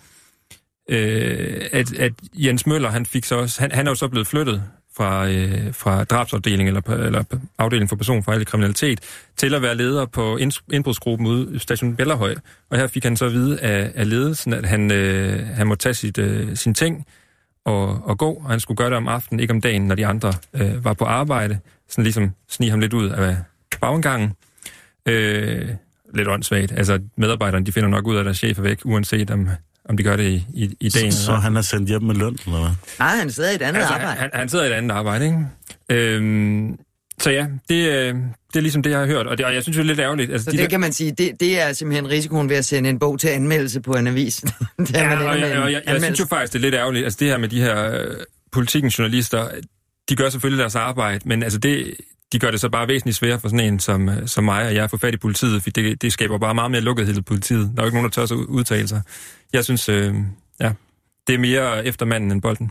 øh, at, at Jens Møller, han fik så også, han, han er jo så blevet flyttet fra, øh, fra drabsafdelingen eller, eller afdelingen for personfarlig kriminalitet til at være leder på indbrudsgruppen ude i station Bellerhøj. Og her fik han så at vide af, af ledelsen, at han, øh, han må tage sit, øh, sin ting og, og gå, og han skulle gøre det om aftenen, ikke om dagen, når de andre øh, var på arbejde. Sådan ligesom snige ham lidt ud af baggangen. Øh, lidt åndssvagt. Altså, medarbejderne, de finder nok ud af, at deres chef er væk, uanset om, om de gør det i, i, i dagen. Så, så han er sendt hjem med løn, eller hvad? Nej, han sidder i et andet altså, arbejde. Han, han sidder i et andet arbejde, ikke? Øhm, så ja, det, øh, det er ligesom det, jeg har hørt, og, det, og jeg synes jo det er lidt ærgerligt. Altså, Så de det der- kan man sige, det, det er simpelthen risikoen ved at sende en bog til anmeldelse på en avis. [LAUGHS] det er Ja, man og, jeg, og jeg, jeg synes jo faktisk, det er lidt ærgerligt. Altså det her med de her øh, politikens journalister, de gør selvfølgelig deres arbejde, men altså det, de gør det så bare væsentligt sværere for sådan en som, øh, som mig, og jeg er for fat i politiet, for det, det skaber bare meget mere lukkethed i politiet. Der er jo ikke nogen, der tør sig ud- udtale sig. Jeg synes, øh, ja, det er mere efter manden end bolden.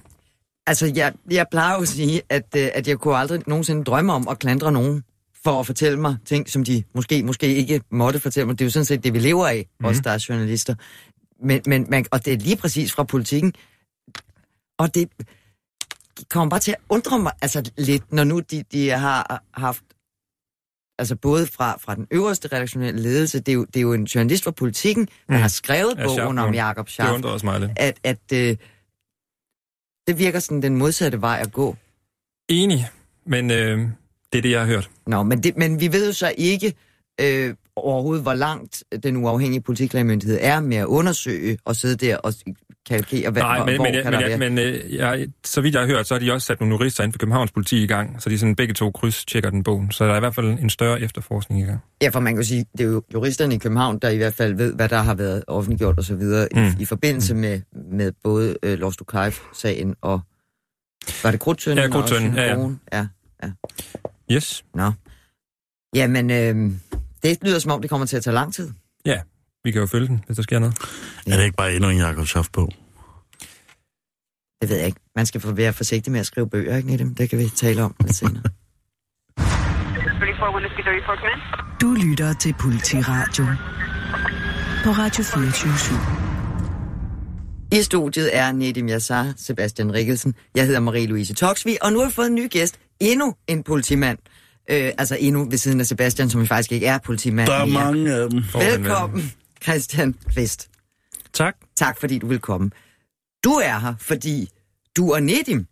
Altså, jeg, jeg plejer jo at sige, at, øh, at jeg kunne aldrig nogensinde drømme om at klandre nogen for at fortælle mig ting, som de måske, måske ikke måtte fortælle mig. Det er jo sådan set det, vi lever af, mm. os der er journalister. Men, men man, og det er lige præcis fra politikken. Og det kommer bare til at undre mig altså, lidt, når nu de, de har haft altså både fra, fra den øverste redaktionelle ledelse, det er jo, det er jo en journalist fra politikken, der Mm. har skrevet Ja, bogen Schaff, om ja. Jakob Det Schaff, undrer også mig lidt. at, at øh, det virker sådan den modsatte vej at gå. Enig, men øh, det er det, jeg har hørt. Nå, men, det, men vi ved jo så ikke øh, overhovedet, hvor langt den uafhængige politiklagemyndighed er med at undersøge og sidde der og kalkere, hvad, Nej, men, hvor men, kan men, der jeg, være. men øh, jeg, så vidt jeg har hørt, så har de også sat nogle jurister inden for Københavns politi i gang, så de sådan begge to kryds-tjekker den bogen. Så der er i hvert fald en større efterforskning i gang. Ja, for man kan sige, det er jo juristerne i København, der i hvert fald ved, hvad der har været offentliggjort og så videre mm. Mm. i, i forbindelse med, med både øh, Lovs sagen og... Var det Krudtønden? Ja, Krudttønden, ja, ja. ja. ja. Yes, Nå. Jamen, øh, det lyder som om, det kommer til at tage lang tid. vi kan jo følge den, hvis der sker noget. Er det ikke bare endnu en Jakob Schaff på? Det ved jeg ikke. Man skal være forsigtig med at skrive bøger, ikke, Nedim? Det kan vi tale om lidt senere. [LAUGHS] Du lytter til Politiradio på Radio 24 I studiet er Nedim Yassar, Sebastian Rikkelsen. Jeg hedder Marie-Louise Toksvig, og nu har vi fået en ny gæst. Endnu en politimand. Øh, altså endnu ved siden af Sebastian, som faktisk ikke er politimand Der er mere. mange af dem. Velkommen, Christian Kvist. Tak. Tak, fordi du vil komme. Du er her, fordi du og Nedim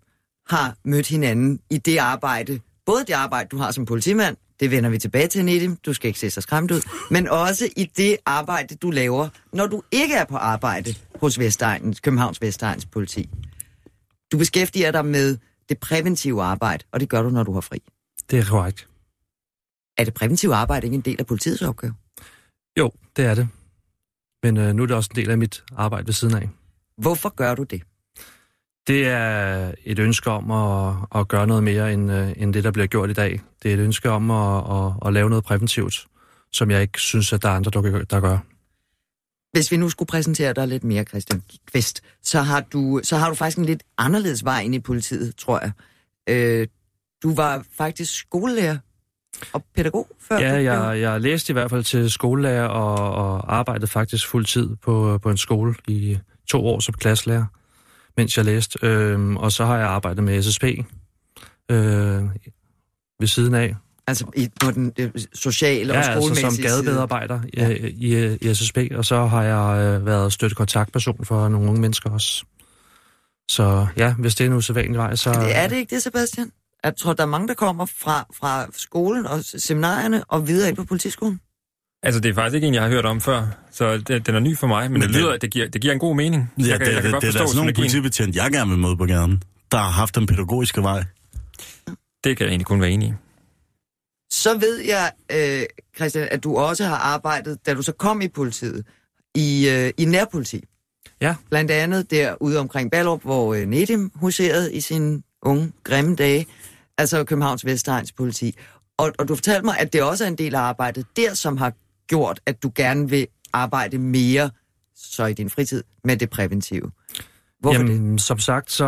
har mødt hinanden i det arbejde. Både det arbejde, du har som politimand, det vender vi tilbage til, Nedim, du skal ikke se så skræmt ud, men også i det arbejde, du laver, når du ikke er på arbejde hos Vestegnens, Københavns Vestegns politi. Du beskæftiger dig med det præventive arbejde, og det gør du, når du har fri. Det er korrekt. Er det præventive arbejde ikke en del af politiets opgave? Jo, det er det. Men øh, nu er det også en del af mit arbejde ved siden af. Hvorfor gør du det? Det er et ønske om at, at gøre noget mere end, øh, end det, der bliver gjort i dag. Det er et ønske om at, at, at lave noget præventivt, som jeg ikke synes, at der er andre, der der gør. Hvis vi nu skulle præsentere dig lidt mere, Christian Kvist, så har du, så har du faktisk en lidt anderledes vej ind i politiet, tror jeg. Øh, du var faktisk skolelærer og pædagog før. Ja, jeg, jeg læste i hvert fald til skolelærer og, og arbejdede faktisk fuld tid på, på en skole i to år som klasselærer, mens jeg læste. Øhm, og så har jeg arbejdet med SSP øh, ved siden af. Altså i, på den øh, sociale Ja, og altså skolemæssige som gademedarbejder Ja. i, i, i SSP, og så har jeg øh, været støttet kontaktperson for nogle unge mennesker også. Så ja, hvis det er en usædvanlig vej, så... Det er det ikke det, Sebastian? Jeg tror, der er mange, der kommer fra, fra skolen og seminarierne og videre ind på politiskolen. Altså, det er faktisk ikke en, jeg har hørt om før, så det, den er ny for mig, men, Men det det- lyder, det giver, det giver en god mening. Ja, jeg kan, det, jeg kan det, godt det, det er forstå sådan nogle politibetjent, jeg gerne vil møde på gaden, der har haft den pædagogiske vej. Det kan jeg egentlig kun være enig i. Så ved jeg, øh, Christian, at du også har arbejdet, da du så kom i politiet, i, øh, i nærpoliti. Ja. Blandt andet derude omkring Ballerup, hvor øh, Nedim huserede i sine unge, grimme dage, altså Københavns Vestegns politi. Og, og du fortalte mig, at det også er en del af arbejdet der, som har gjort, at du gerne vil arbejde mere, så i din fritid, med det præventive. Hvorfor det? Jamen, som sagt, så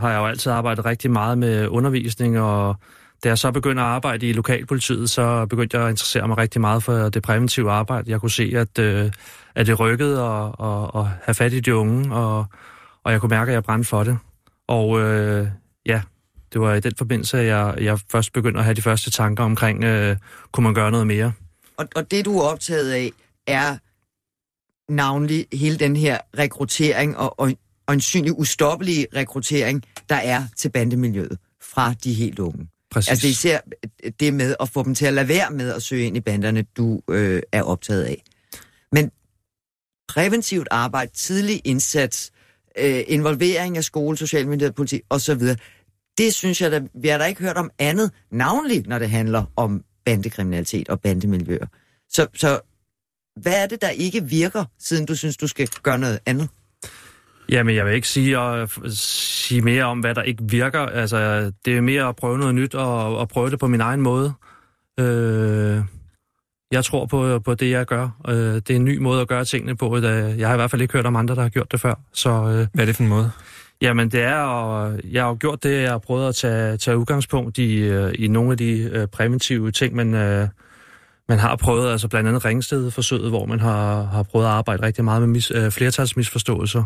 har jeg jo altid arbejdet rigtig meget med undervisning, og da jeg så begyndte at arbejde i lokalpolitiet, så begyndte jeg at interessere mig rigtig meget for det præventive arbejde. Jeg kunne se, at, øh, at det rykkede og, og, og have fat i de unge, og, og jeg kunne mærke, at jeg brændte for det. Og øh, ja, det var i den forbindelse, at jeg, jeg først begyndte at have de første tanker omkring, øh, kunne man gøre noget mere? Og, og det, du er optaget af, er navnlig hele den her rekruttering og, og øjensynlig ustoppelige rekruttering, der er til bandemiljøet fra de helt unge. Præcis. Altså især det med at få dem til at lade være med at søge ind i banderne, du øh, er optaget af. Men præventivt arbejde, tidlig indsats, øh, involvering af skole, social myndighed, politi osv., det synes jeg, der, vi har da ikke hørt om andet, navnligt når det handler om bandekriminalitet og bandemiljøer. Så, så hvad er det, der ikke virker, siden du synes, du skal gøre noget andet? Jamen, jeg vil ikke sige, at, sige mere om, hvad der ikke virker. Altså, det er mere at prøve noget nyt og, og prøve det på min egen måde. Øh, jeg tror på, på det, jeg gør. Øh, det er en ny måde at gøre tingene på. Da, jeg har i hvert fald ikke hørt om andre, der har gjort det før. Så, øh, Hvad er det for en måde? Jamen, det er, og jeg har jo gjort det, jeg har prøvet at tage, tage udgangspunkt i, øh, i nogle af de øh, præventive ting, men... Øh, man har prøvet, altså blandt andet Ringsted-forsøget, hvor man har, har prøvet at arbejde rigtig meget med mis, flertalsmisforståelser.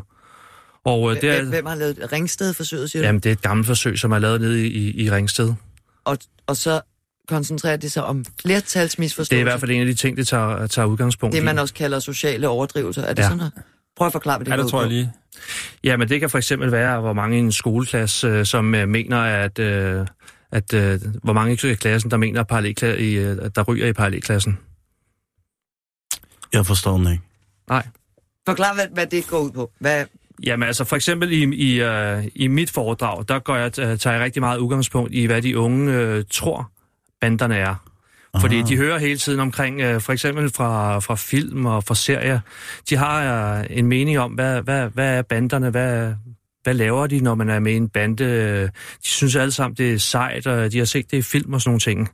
Og det er, hvem har lavet Ringsted-forsøget, siger du? Jamen, det er et gammelt forsøg, som er lavet nede i, i, i Ringsted. Og, og så koncentrerer det sig om flertalsmisforståelser? Det er i hvert fald en af de ting, det tager, tager udgangspunkt Det, man i. også kalder sociale overdrivelser. Er det Ja. sådan noget? Prøv at forklare, hvad det Ja, ud tror jeg på. lige. Ja, men det kan for eksempel være, hvor mange i en skoleklasse, øh, som øh, mener, at, øh, at øh, hvor mange i klassen, der mener, at parallelkla- i, at der ryger i parallelklassen. Jeg forstår den ikke. Nej. Forklar, hvad, hvad det går ud på. Hvad, Jamen altså for eksempel i, i, øh, i mit foredrag, der går jeg, tager jeg rigtig meget udgangspunkt i, hvad de unge øh, tror, banderne er. Fordi Aha. de hører hele tiden omkring, øh, for eksempel fra, fra film og fra serier, de har øh, en mening om, hvad, hvad, hvad er banderne, hvad, hvad laver de, når man er med i en bande. De synes alle sammen, det er sejt, og de har set det i film og sådan nogle ting.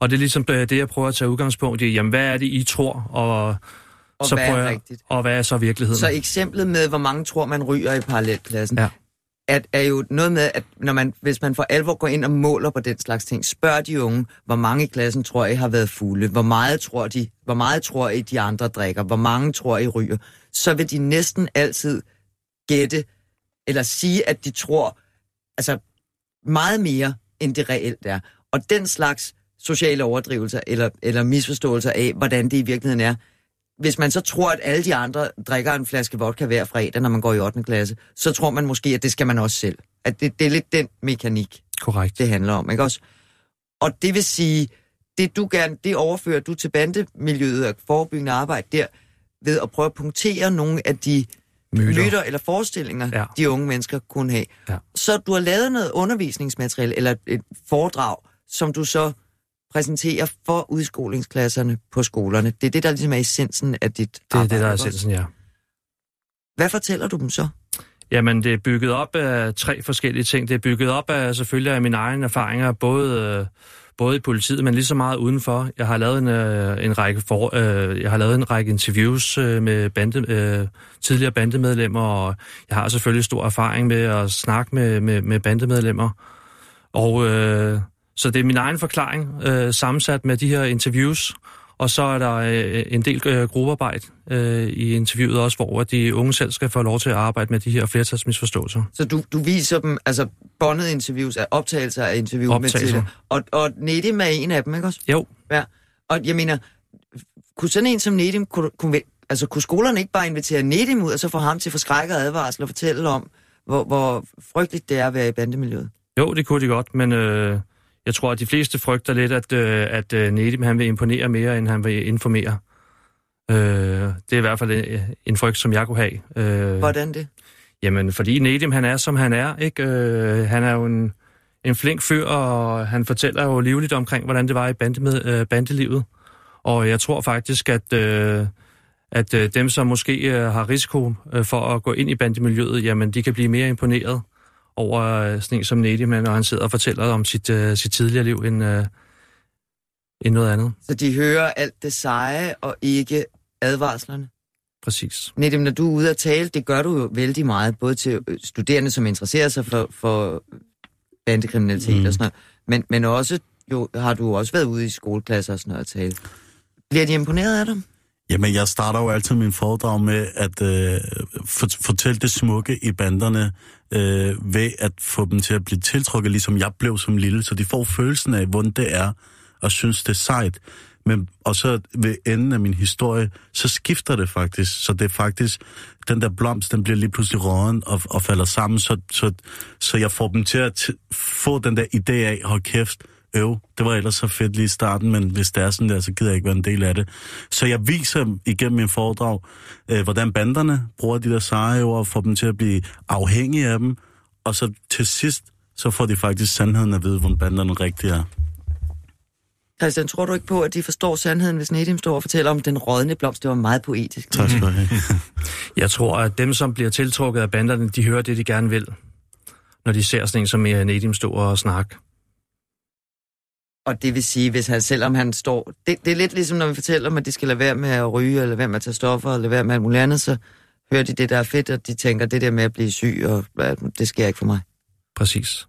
Og det er ligesom øh, det, jeg prøver at tage udgangspunkt i. Jamen, hvad er det, I tror, og, Og så hvad er prøver jeg, rigtigt? og hvad er så virkeligheden? så eksemplet med, hvor mange tror, man ryger i parallelklassen, Ja at, er jo noget med, at når man, hvis man for alvor går ind og måler på den slags ting, spørger de unge, hvor mange i klassen tror I har været fulde, hvor meget tror de, hvor meget tror I de andre drikker, hvor mange tror I ryger, så vil de næsten altid gætte, eller sige, at de tror altså meget mere, end det reelt er. Og den slags sociale overdrivelser eller, eller misforståelser af, hvordan det i virkeligheden er, hvis man så tror, at alle de andre drikker en flaske vodka hver fredag, når man går i 8. klasse, så tror man måske, at det skal man også selv. At det, det er lidt den mekanik, Korrekt. det handler om, ikke også? Og det vil sige, det du gerne, det overfører du til bandemiljøet og forebyggende arbejde der, ved at prøve at punktere nogle af de myter, myter eller forestillinger, Ja. de unge mennesker kunne have. Ja. Så du har lavet noget undervisningsmateriale, eller et foredrag, som du så præsenterer for udskolingsklasserne på skolerne. Det er det, der ligesom er essensen af dit Det er arbejde. det, der er ikke også? essensen, ja. Hvad fortæller du dem så? Jamen, det er bygget op af tre forskellige ting. Det er bygget op af selvfølgelig af mine egne erfaringer, både, øh, både i politiet, men lige så meget udenfor. Jeg har lavet en, øh, en række for, øh, jeg har lavet en række interviews med bande, tidligere bandemedlemmer, og jeg har selvfølgelig stor erfaring med at snakke med, med, med bandemedlemmer. Og øh, så det er min egen forklaring, øh, sammensat med de her interviews. Og så er der øh, en del øh, gruppearbejde øh, i interviewet også, hvor de unge selv skal få lov til at arbejde med de her flertalsmisforståelser. Så du, du viser dem, altså båndet interviews, er optagelser af interview Optagelser. med til Og, og Nedim er en af dem, ikke også? Jo, Ja. Og jeg mener, kunne sådan en som Nedim, kunne, kunne, altså, kunne skolerne ikke bare invitere Nedim ud, og så få ham til forskrækket advarsel og fortælle om, hvor, hvor frygteligt det er at være i bandemiljøet? jo, det kunne de godt, men øh, jeg tror, at de fleste frygter lidt, at, øh, at øh, Nedim han vil imponere mere, end han vil informere. Øh, det er i hvert fald en, en frygt, som jeg kunne have. Øh, Hvordan det? Jamen, fordi Nedim, han er, som han er, ikke? Øh, han er jo en, en flink fyr, og han fortæller jo livligt omkring, hvordan det var i bande med, øh, bandelivet. Og jeg tror faktisk, at, øh, at øh, dem, som måske øh, har risiko øh, for at gå ind i bandemiljøet, jamen, de kan blive mere imponeret over øh, sådan en som Nedim, når han sidder og fortæller om sit, øh, sit tidligere liv, end, øh, end noget andet. Så de hører alt det seje, og ikke advarslerne? Præcis. Nedim, når du er ude at tale, det gør du jo vældig meget, både til øh, studerende, som interesserer sig for, for bandekriminalitet mm. og sådan noget, men, men også jo, har du også været ude i skoleklasser og sådan noget at tale. Bliver de imponeret af dem? Jamen, jeg starter jo altid min foredrag med at øh, for, fortælle det smukke i banderne, øh, ved at få dem til at blive tiltrukket, ligesom jeg blev som lille, så de får følelsen af, hvordan det er, og synes, det er sejt. Men, og så ved enden af min historie, så skifter det faktisk. Så det er faktisk, den der blomst, den bliver lige pludselig råden og, og falder sammen, så, så, så jeg får dem til at t- få den der idé af, hold kæft, øv, det var ellers så fedt lige i starten, men hvis det er sådan der, så gider jeg ikke være en del af det. Så jeg viser igennem min foredrag, øh, hvordan banderne bruger de der seje ord og får dem til at blive afhængige af dem, og så til sidst, så får de faktisk sandheden at vide, hvordan banderne rigtig er. Christian, tror du ikke på, at de forstår sandheden, hvis Nedim står og fortæller om den rådne blomst? Det var meget poetisk. Tak skal du have. [LAUGHS] Jeg tror, at dem, som bliver tiltrukket af banderne, de hører det, de gerne vil, når de ser sådan en som øh, Nedim stå og snakke. Og det vil sige, hvis han, selvom han står... Det, det er lidt ligesom, når vi fortæller dem, at de skal lade være med at ryge, eller lade være med at tage stoffer, eller lade være med alt muligt andet, så hører de det, der er fedt, og de tænker, det der med at blive syg, og det sker ikke for mig. Præcis.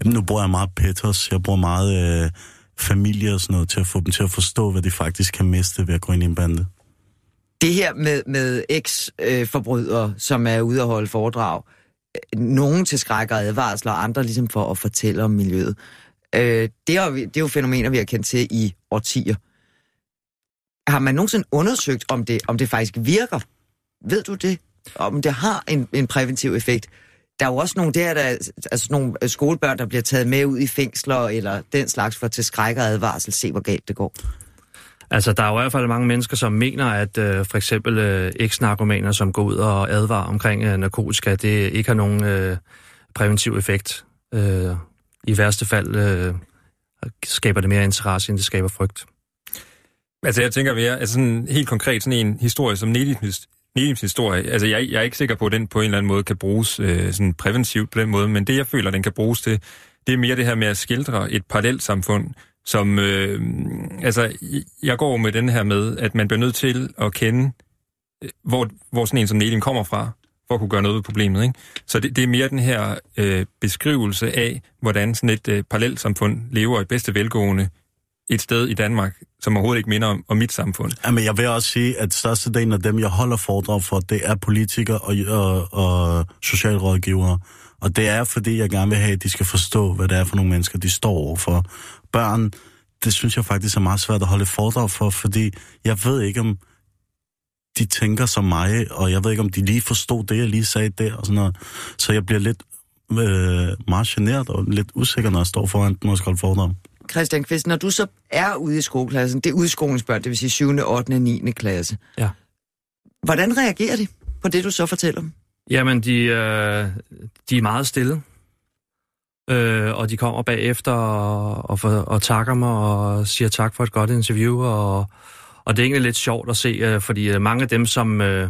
Jamen, nu bruger jeg meget pathos, jeg bruger meget øh, familie og sådan noget, til at få dem til at forstå, hvad de faktisk kan miste ved at gå ind i en bande. Det her med, med eks-forbrydere, som er ude at holde foredrag, øh, nogen til skræk og advarsler, og andre ligesom for at fortælle om miljøet. Øh, det, er, det er jo fænomener, vi har kendt til i årtier. Har man nogensinde undersøgt, om det, om det faktisk virker? Ved du det? Om det har en, en præventiv effekt? Der er jo også nogle der, der altså nogle øh, skolebørn, der bliver taget med ud i fængsler, eller den slags for til skræk og advarsel. Se, hvor galt det går. Altså, der er jo i hvert fald mange mennesker, som mener, at øh, for eksempel øh, eks-narkomaner, som går ud og advarer omkring øh, narkotika, det ikke har nogen øh, præventiv effekt. Øh, i værste fald øh, skaber det mere interesse, end det skaber frygt. Altså, jeg tænker mere, altså sådan helt konkret, sådan en historie som Nedims, Nedims historie, altså jeg, jeg er ikke sikker på, at den på en eller anden måde kan bruges øh, sådan præventivt på den måde, men det, jeg føler, den kan bruges til, det er mere det her med at skildre et parallelt samfund, som, øh, altså, jeg går med den her med, at man bliver nødt til at kende, øh, hvor, hvor sådan en som Nelim kommer fra, for at kunne gøre noget ved problemet. Ikke? Så det, det er mere den her øh, beskrivelse af, hvordan sådan et øh, parallelt samfund lever i bedste velgående et sted i Danmark, som overhovedet ikke minder om, om mit samfund. Jamen, jeg vil også sige, at størstedelen af dem, jeg holder foredrag for, det er politikere og, og, og socialrådgivere. Og det er, fordi jeg gerne vil have, at de skal forstå, hvad det er for nogle mennesker, de står overfor børn, det synes jeg faktisk er meget svært at holde foredrag for, fordi jeg ved ikke, om de tænker som mig, og jeg ved ikke, om de lige forstod det, jeg lige sagde der, og sådan noget. Så jeg bliver lidt øh, meget generet og lidt usikker, når jeg står foran den og skal holde foredrag. Christian Kvist, når du så er ude i skoleklassen, det er udskolingsbørn, det vil sige 7., 8., 9. klasse. Ja. Hvordan reagerer de på det, du så fortæller dem? Jamen, de, øh, de er meget stille øh, og de kommer bagefter og, og, for, og takker mig og siger tak for et godt interview, og, og det er egentlig lidt sjovt at se, øh, fordi øh, mange af dem, som... Øh,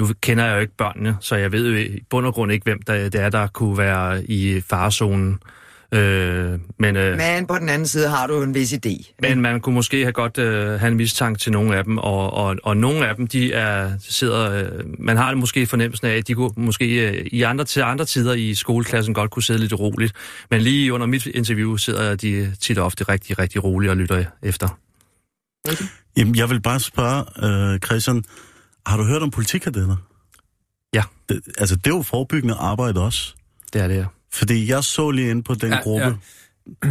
nu kender jeg jo ikke børnene, så jeg ved jo i bund og grund ikke, hvem der, det er, der kunne være i farezonen. Øh, men, øh, men på den anden side har du en vis idé. Men man kunne måske have godt øh, have en mistanke til nogle af dem, og, og, og nogle af dem, de er, sidder, øh, man har måske fornemmelsen af, at de kunne måske øh, i andre, til andre tider i skoleklassen godt kunne sidde lidt roligt. Men lige under mit interview sidder de tit og ofte rigtig, rigtig roligt og lytter efter. Jamen, jeg vil bare spørge, øh, Christian, har du hørt om politikadetter? Ja. Det, altså, det er jo forebyggende arbejde også. Det er det, ja. Fordi jeg så lige ind på den ja, gruppe. Ja.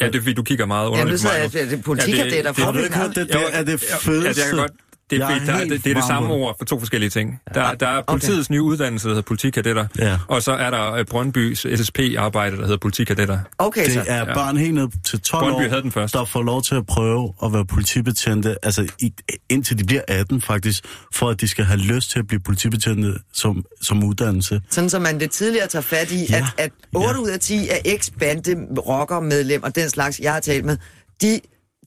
Ja, det er fordi, du kigger meget under ja, det. Ja, det politik ja, det, det, der det, det, det, det, det er det fedeste. Ja, jeg kan godt, det er, er der, det, det er det samme ord for to forskellige ting. Der, der er politiets okay. nye uddannelse, der hedder politikadetter, ja. og så er der øh, Brøndbys SSP-arbejde, der hedder politikadetter. Okay, det så. er ja. børn helt ned til 12 Brøndby år, havde den først. der får lov til at prøve at være politibetjente, altså i, indtil de bliver 18 faktisk, for at de skal have lyst til at blive politibetjente som, som uddannelse. Sådan som man det tidligere tager fat i, ja. at, at 8 ja. ud af 10 er eks-bande rocker-medlem og den slags, jeg har talt med, de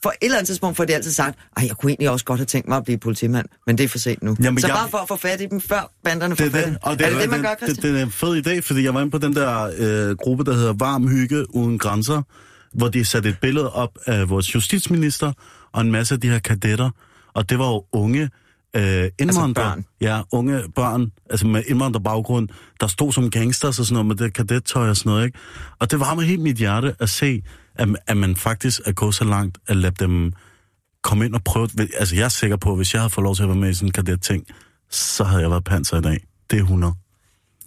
for et eller andet tidspunkt får de altid sagt, at jeg kunne egentlig også godt have tænkt mig at blive politimand, men det er for sent nu. Jamen, så jeg... bare for at få fat i dem, før banderne får det, og det, er det, det, man gør, Christian? Det, det er en fed idé, fordi jeg var inde på den der øh, gruppe, der hedder Varm Hygge Uden Grænser, hvor de satte et billede op af vores justitsminister og en masse af de her kadetter, og det var jo unge øh, indvandrere. Altså børn. Ja, unge børn, altså med indvandrerbaggrund, der stod som gangsters og sådan noget med det kadettøj og sådan noget, ikke? Og det var med helt mit hjerte at se, at, at man faktisk er gået så langt at lade dem komme ind og prøve... Altså, jeg er sikker på, at hvis jeg havde fået lov til at være med i sådan en kadet-ting, så havde jeg været panser i dag. Det er 100.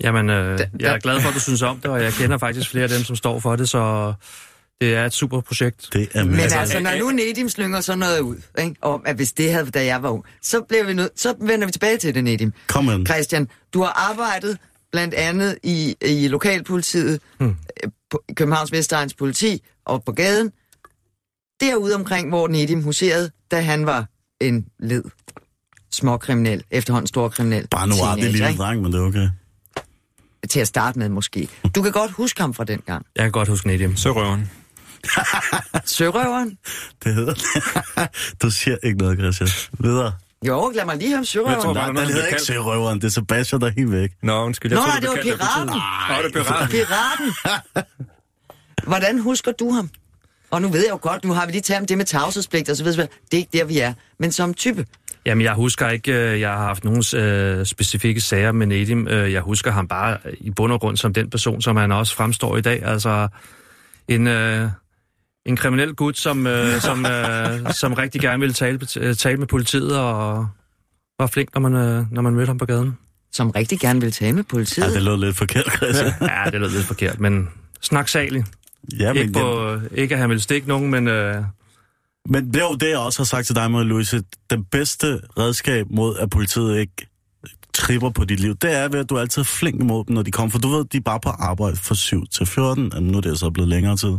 Jamen, øh, jeg er glad for, at du synes om det, og jeg kender faktisk flere af dem, som står for det, så det er et super projekt. Det er Men altså, når nu Nedim slynger sådan noget ud, ikke, om at hvis det havde, da jeg var ung, så, bliver vi nød, så vender vi tilbage til det, Nedim. Kom ind. Christian, du har arbejdet blandt andet i, i lokalpolitiet, hmm. på Københavns Vestegns politi og på gaden, derude omkring, hvor Nedim huserede, da han var en led småkriminel, efterhånden stor kriminel. Bare nu er det lille dreng, men det er okay. Til at starte med måske. Du kan godt huske ham fra den gang. Jeg kan godt huske Nedim. Sørøveren. [LAUGHS] Sørøveren? Det hedder det. [LAUGHS] Du siger ikke noget, Christian. Videre. Jo, lad mig lige have sørøveren. Jeg tror, Nej, den hedder ikke sørøveren. Det er Sebastian, der er helt væk. Nå, undskyld. Jeg Nå, tror, det, var piraten. Nå, [LAUGHS] det er piraten. Piraten. Hvordan husker du ham? Og nu ved jeg jo godt, nu har vi lige talt om det med tavshedspligt og så videre. Det er ikke der, vi er. Men som type. Jamen, jeg husker ikke, øh, jeg har haft nogle øh, specifikke sager med Nedim. Øh, jeg husker ham bare i bund og grund som den person, som han også fremstår i dag. Altså, en, øh, en kriminel gut, som, øh, [LAUGHS] som, øh, som rigtig gerne ville tale, tale med politiet og var flink, når man, øh, når man mødte ham på gaden. Som rigtig gerne ville tale med politiet? Ja, det lød lidt forkert, Christian. [LAUGHS] ja, det lød lidt forkert, men snak salig. Ja, men, ikke, på, ikke at han vil stikke nogen, men... Øh... Men det er jo det, jeg også har sagt til dig, Marie Louise. Den bedste redskab mod, at politiet ikke tripper på dit liv, det er ved, at du er altid flink imod dem, når de kommer. For du ved, de er bare på arbejde fra 7 til 14. Altså, nu er det så blevet længere tid.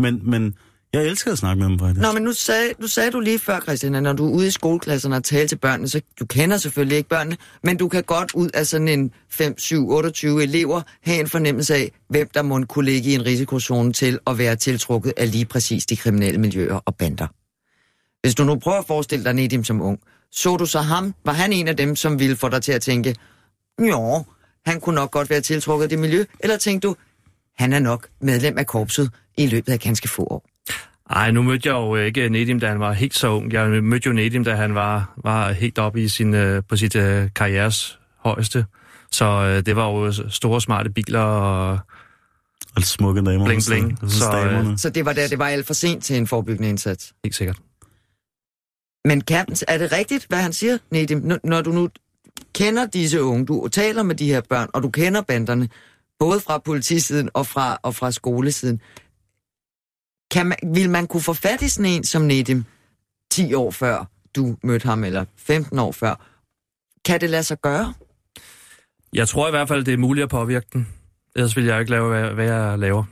Men, men jeg elsker at snakke med dem, faktisk. Nå, men nu sagde, nu sagde du lige før, Christian, at når du er ude i skoleklasserne og taler til børnene, så du kender selvfølgelig ikke børnene, men du kan godt ud af sådan en 5, 7, 28 elever have en fornemmelse af, hvem der må kunne ligge i en risikozone til at være tiltrukket af lige præcis de kriminelle miljøer og bander. Hvis du nu prøver at forestille dig Nedim som ung, så du så ham? Var han en af dem, som ville få dig til at tænke, jo, han kunne nok godt være tiltrukket af det miljø, eller tænkte du, han er nok medlem af korpset i løbet af ganske få år? Ej, nu mødte jeg jo ikke Nedim, da han var helt så ung. Jeg mødte jo Nedim, da han var, var helt oppe i sin, øh, på sit uh, karrieres højeste. Så uh, det var jo store, smarte biler og... Og smukke damer. Bling, bling. Så, så, uh, så det var der, det var alt for sent til en forebyggende indsats? Helt sikkert. Men Captain, er det rigtigt, hvad han siger, Nedim? Når du nu kender disse unge, du taler med de her børn, og du kender banderne, både fra politisiden og fra, og fra skolesiden, kan man, vil man kunne få fat i sådan en som Nedim 10 år før du mødte ham, eller 15 år før? Kan det lade sig gøre? Jeg tror i hvert fald, det er muligt at påvirke den. Ellers vil jeg ikke lave, hvad, hvad jeg laver.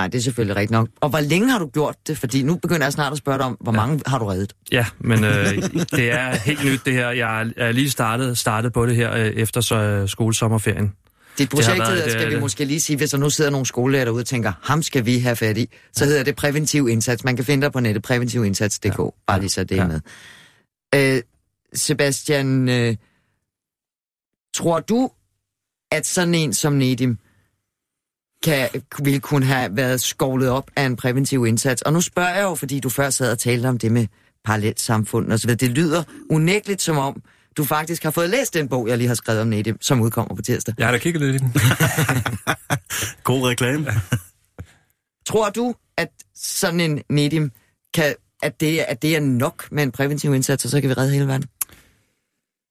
Nej, det er selvfølgelig rigtigt nok. Og hvor længe har du gjort det? Fordi nu begynder jeg snart at spørge dig om, hvor ja. mange har du reddet? Ja, men øh, [LAUGHS] det er helt nyt det her. Jeg er lige startet, startet på det her øh, efter så, øh, skolesommerferien. Dit projekt det hedder, skal vi måske lige sige, hvis der nu sidder nogle skolelærer derude og tænker, ham skal vi have fat i, så hedder det præventiv indsats. Man kan finde dig på nettet, præventivindsats.dk, ja. bare lige så det ja. med. Øh, Sebastian, øh, tror du, at sådan en som Nedim kan, vil kunne have været skovlet op af en præventiv indsats? Og nu spørger jeg jo, fordi du før sad og talte om det med parallelt samfund og så videre. Det lyder unægteligt som om, du faktisk har fået læst den bog, jeg lige har skrevet om Nedim, som udkommer på tirsdag. Jeg har da kigget lidt i den. [LAUGHS] God reklame. Tror du, at sådan en Nedim, kan, at, det, at det er nok med en præventiv indsats, og så kan vi redde hele verden?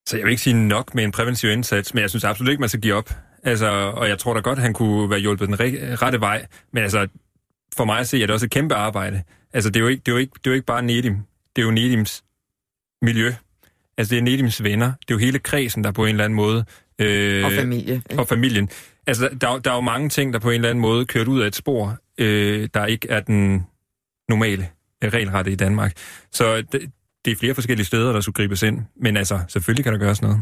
Så jeg vil ikke sige nok med en præventiv indsats, men jeg synes absolut ikke, man skal give op. Altså, og jeg tror da godt, han kunne være hjulpet den rette vej. Men altså, for mig at se, er det også et kæmpe arbejde. Altså, det er jo ikke, det er jo ikke, det er jo ikke bare Nedim. Det er jo Nedims miljø, Altså, det er Nedims venner. Det er jo hele kredsen, der på en eller anden måde... Øh, og familie. Ikke? Og familien. Altså, der, der er jo mange ting, der på en eller anden måde kørt ud af et spor, øh, der ikke er den normale regelrette i Danmark. Så det, det er flere forskellige steder, der skulle gribes ind. Men altså, selvfølgelig kan der gøres noget.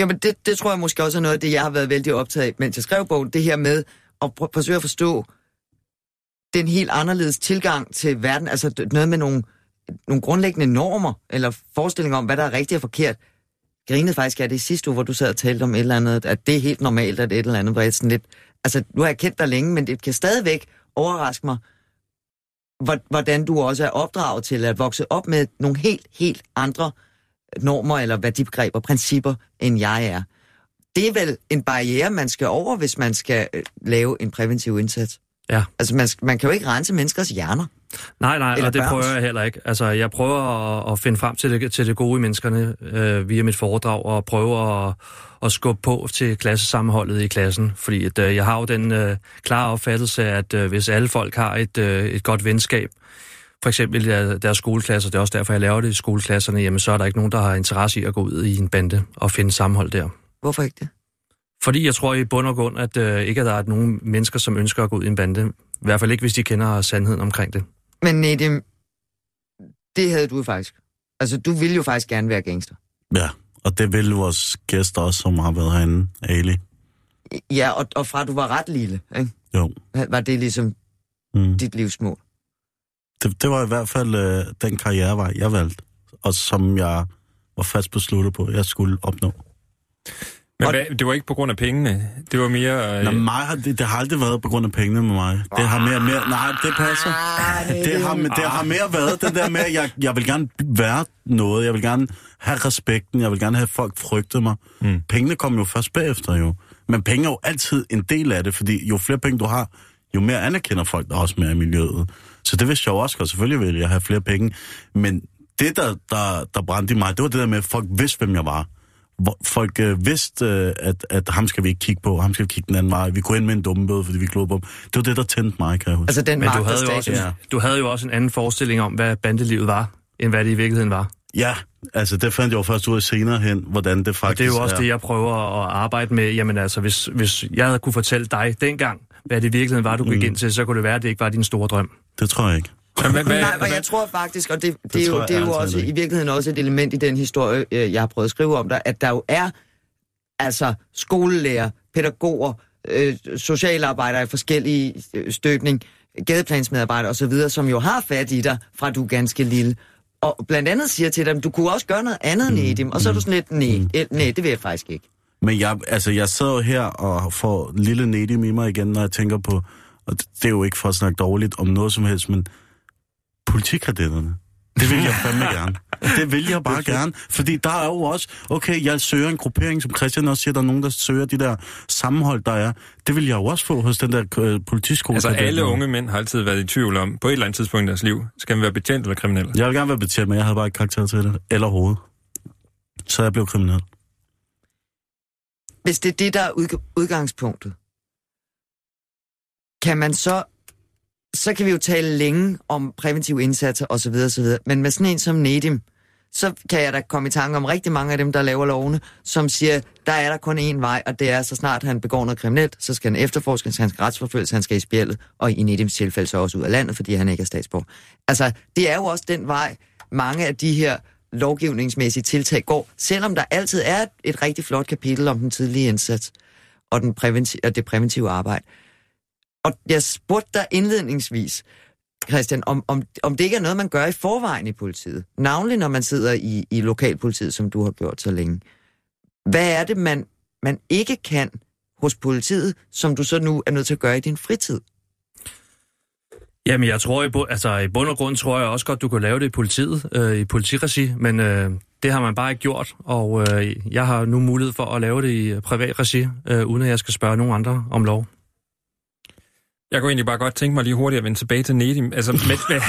Jamen, det, det tror jeg måske også er noget af det, jeg har været vældig optaget af, mens jeg skrev bogen. Det her med at pr- forsøge at forstå den helt anderledes tilgang til verden. Altså noget med nogle nogle grundlæggende normer, eller forestillinger om, hvad der er rigtigt og forkert. Grinede faktisk af det sidste uge, hvor du sad og talte om et eller andet, at det er helt normalt, at et eller andet var sådan lidt... Altså, nu har jeg kendt dig længe, men det kan stadigvæk overraske mig, hvordan du også er opdraget til at vokse op med nogle helt, helt andre normer eller værdibegreber, principper, end jeg er. Det er vel en barriere, man skal over, hvis man skal øh, lave en præventiv indsats. Ja. Altså, man, man kan jo ikke rense menneskers hjerner. Nej, nej, Eller og det børns. prøver jeg heller ikke. Altså, jeg prøver at, at finde frem til det, til det gode i menneskerne øh, via mit foredrag, og prøve at, at skubbe på til klassesammenholdet i klassen. Fordi at, øh, jeg har jo den øh, klare opfattelse, at øh, hvis alle folk har et, øh, et godt venskab, for eksempel deres skoleklasser, det er også derfor, jeg laver det i skoleklasserne, jamen så er der ikke nogen, der har interesse i at gå ud i en bande og finde sammenhold der. Hvorfor ikke det? Fordi jeg tror i bund og grund, at øh, ikke at der er nogen mennesker, som ønsker at gå ud i en bande. I hvert fald ikke, hvis de kender sandheden omkring det. Men Nedim, det havde du faktisk. Altså, du ville jo faktisk gerne være gangster. Ja, og det ville vores gæster også, som har været herinde, Ali. Ja, og, og fra du var ret lille, ikke? Jo. Var det ligesom mm. dit livsmål? Det, det var i hvert fald øh, den karrierevej, jeg valgte, og som jeg var fast besluttet på, at jeg skulle opnå. Men hvad, det var ikke på grund af pengene? Det var mere... Øh... Nej, mig har, det, det har aldrig været på grund af pengene med mig. Det har mere... mere nej, det passer. Ah, det har, det har mere været den der med, at jeg, jeg vil gerne være noget. Jeg vil gerne have respekten. Jeg vil gerne have, at folk frygtede mig. Mm. Pengene kom jo først bagefter jo. Men penge er jo altid en del af det, fordi jo flere penge du har, jo mere anerkender folk der også mere i miljøet. Så det vidste jeg jo også godt. Selvfølgelig ville jeg have flere penge. Men det, der, der, der brændte i mig, det var det der med, at folk vidste, hvem jeg var. Hvor folk øh, vidste, øh, at, at ham skal vi ikke kigge på, ham skal vi kigge den anden vej. Vi kunne ind med en dummebøde, fordi vi glod på dem. Det var det, der tændte mig, kan jeg huske. Altså den Men du havde, jo også, ja. du havde jo også en anden forestilling om, hvad bandelivet var, end hvad det i virkeligheden var. Ja, altså det fandt jeg jo først ud af senere hen, hvordan det Og faktisk det er jo også det, jeg prøver at arbejde med. Jamen altså, hvis, hvis jeg havde kunne fortælle dig dengang, hvad det i virkeligheden var, du gik Mm. ind til, så kunne det være, at det ikke var din store drøm. Det tror jeg ikke. Men, [LAUGHS] Nej, og jeg tror faktisk, og det, det, det, er, jo, det er jo også i virkeligheden også et element i den historie, øh, jeg har prøvet at skrive om dig, at der jo er altså skolelærer, pædagoger, øh, socialarbejdere i forskellige øh, støbning, gadeplansmedarbejdere osv., som jo har fat i dig, fra du er ganske lille. Og blandt andet siger til dem, du kunne også gøre noget andet, mm. Nedim. Og så er du sådan lidt, nej, mm. nej, det vil jeg faktisk ikke. Men jeg, altså, jeg sidder her og får lille Nedim i mig igen, når jeg tænker på, og det, det er jo ikke for at snakke dårligt om noget som helst, men politikadetterne. Det vil jeg fandme gerne. Det vil jeg bare gerne. Fordi der er jo også, okay, jeg søger en gruppering, som Christian også siger, der er nogen, der søger de der sammenhold, der er. Det vil jeg jo også få hos den der øh, politiskole. altså alle unge mænd har altid været i tvivl om, på et eller andet tidspunkt i deres liv, skal man være betjent eller kriminel? Jeg vil gerne være betjent, men jeg havde bare ikke karakter til det. Eller hoved. Så jeg blev kriminel. Hvis det er det, der er udg- udgangspunktet, kan man så... Så kan vi jo tale længe om præventive indsatser osv. osv. Men med sådan en som Nedim, så kan jeg da komme i tanke om rigtig mange af dem, der laver lovene, som siger, der er der kun én vej, og det er, så snart han begår noget kriminelt, så skal han efterforskes, han skal retsforfølges, han skal i spjældet, og i Nedims tilfælde så også ud af landet, fordi han ikke er statsborger. Altså, det er jo også den vej, mange af de her lovgivningsmæssige tiltag går, selvom der altid er et rigtig flot kapitel om den tidlige indsats og, den præventive, og det præventive arbejde. Og jeg spurgte dig indledningsvis, Christian, om, om, om det ikke er noget, man gør i forvejen i politiet. Navnlig når man sidder i, i lokalpolitiet, som du har gjort så længe. Hvad er det, man, man ikke kan hos politiet, som du så nu er nødt til at gøre i din fritid? Jamen, jeg tror, i, bu- altså, i bund og grund tror jeg også godt, du kan lave det i politiet, øh, i politiregi, men øh, det har man bare ikke gjort, og øh, jeg har nu mulighed for at lave det i privat regi, øh, uden at jeg skal spørge nogen andre om lov. Jeg kunne egentlig bare godt tænke mig lige hurtigt at vende tilbage til Nedim. Altså, med, med,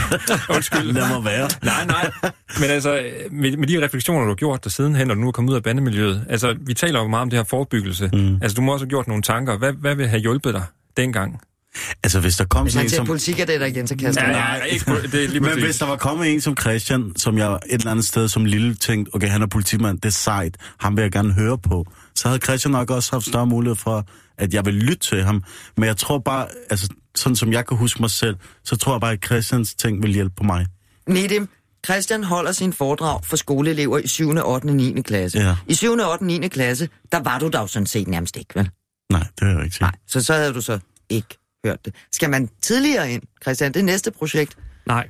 [LAUGHS] undskyld. Lad mig være. Nej, nej. Men altså, med, med de refleksioner, du har gjort der sidenhen, og du nu er kommet ud af bandemiljøet, altså, vi taler jo meget om det her forebyggelse. Mm. Altså, du må også have gjort nogle tanker. Hvad, hvad vil have hjulpet dig dengang? Altså, hvis der kom Hvis sådan en som... politikadetter igen, så kaster Ja, han. ja, ikke, det er lige Men hvis der var kommet en som Christian, som jeg et eller andet sted som lille tænkte, okay, han er politimand, det er sejt, ham vil jeg gerne høre på, så havde Christian nok også haft større mulighed for, at jeg vil lytte til ham. Men jeg tror bare, altså sådan som jeg kan huske mig selv, så tror jeg bare, at Christians ting vil hjælpe på mig. Nedim, Christian holder sin foredrag for skoleelever i 7., 8. og 9. klasse. Ja. I 7., 8. og 9. klasse, der var du da jo sådan set nærmest ikke, vel? Nej, det jeg ikke sige. Nej, så så havde du så ikke hørt det. Skal man tidligere ind, Christian, det næste projekt? Nej,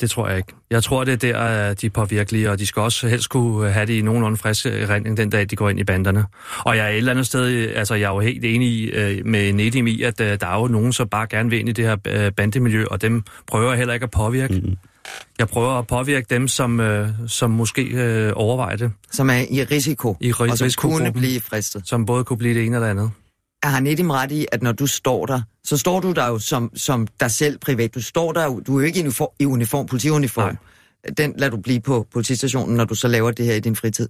det tror jeg ikke. Jeg tror, det er der, øh, de er påvirkelige, og de skal også helst kunne have det i nogenlunde frisk erindring den dag, de går ind i banderne. Og jeg er et eller andet sted, øh, altså jeg er jo helt enig i, øh, med Nedim i, at øh, der er jo nogen, som bare gerne vil ind i det her øh, bandemiljø, og dem prøver jeg heller ikke at påvirke. Mm. Jeg prøver at påvirke dem, som, øh, som måske øh, overvejer det, Som er i risiko, I ri- og som kunne blive fristet. som både kunne blive det ene eller andet. Har Nedim ret i, at når du står der, så står du der jo som, som dig selv privat. Du står der jo, du er jo ikke i uniform, i uniform politiuniform. Nej. Den lader du blive på politistationen, når du så laver det her i din fritid.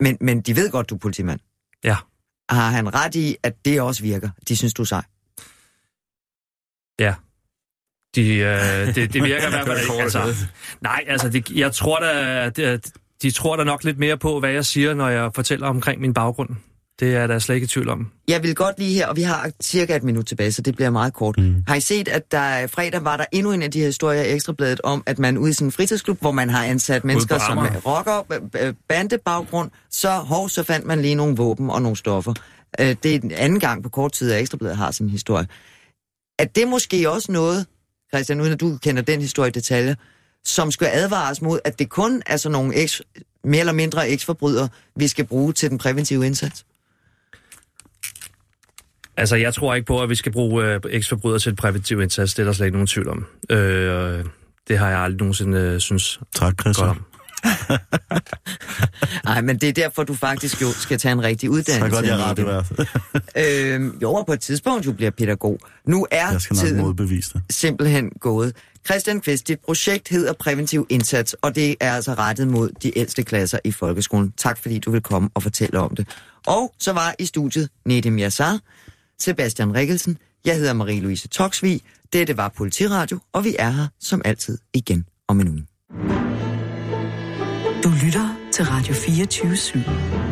Men, men de ved godt, du er politimand. Ja. Har han ret i, at det også virker? De synes, du er sej. Ja. De, øh, [LAUGHS] det, det virker i hvert fald ikke. Altså, nej, altså, det, jeg tror da, det, de tror da nok lidt mere på, hvad jeg siger, når jeg fortæller omkring min baggrund. Det er der slet ikke i tvivl om. Jeg vil godt lige her, og vi har cirka et minut tilbage, så det bliver meget kort. Mm. Har I set, at der fredag var der endnu en af de her historier i Ekstrabladet om, at man ude i sådan en fritidsklub, hvor man har ansat mennesker som er rocker, bandebaggrund, så hov, så fandt man lige nogle våben og nogle stoffer. Øh, Det er den anden gang på kort tid, at Ekstrabladet har sådan en historie. Er det måske også noget, Christian, uden at du kender den historie i detaljer, som skal advares mod, at det kun er sådan nogle eks, mere eller mindre eksforbrydere, vi skal bruge til den præventive indsats? Altså, jeg tror ikke på, at vi skal bruge øh, eksforbrydere til et præventiv indsats. Det er der slet ikke nogen tvivl om. Øh, det har jeg aldrig nogensinde øh, synes Tak, Christian. godt om. [LAUGHS] Nej, men det er derfor, du faktisk jo skal tage en rigtig uddannelse. Så godt, jeg er ret i hvert fald. øhm, jo, og på et tidspunkt, du bliver pædagog. Nu er jeg skal nok tiden modbevise det. simpelthen gået. Christian Kvist, dit projekt hedder Præventiv Indsats, og det er altså rettet mod de ældste klasser i folkeskolen. Tak fordi du vil komme og fortælle om det. Og så var i studiet Nedim Yassar, Sebastian Rikkelsen, jeg hedder Marie-Louise Toksvig, dette var Politiradio, og vi er her som altid igen om en uge. Du lytter til Radio 24 /7.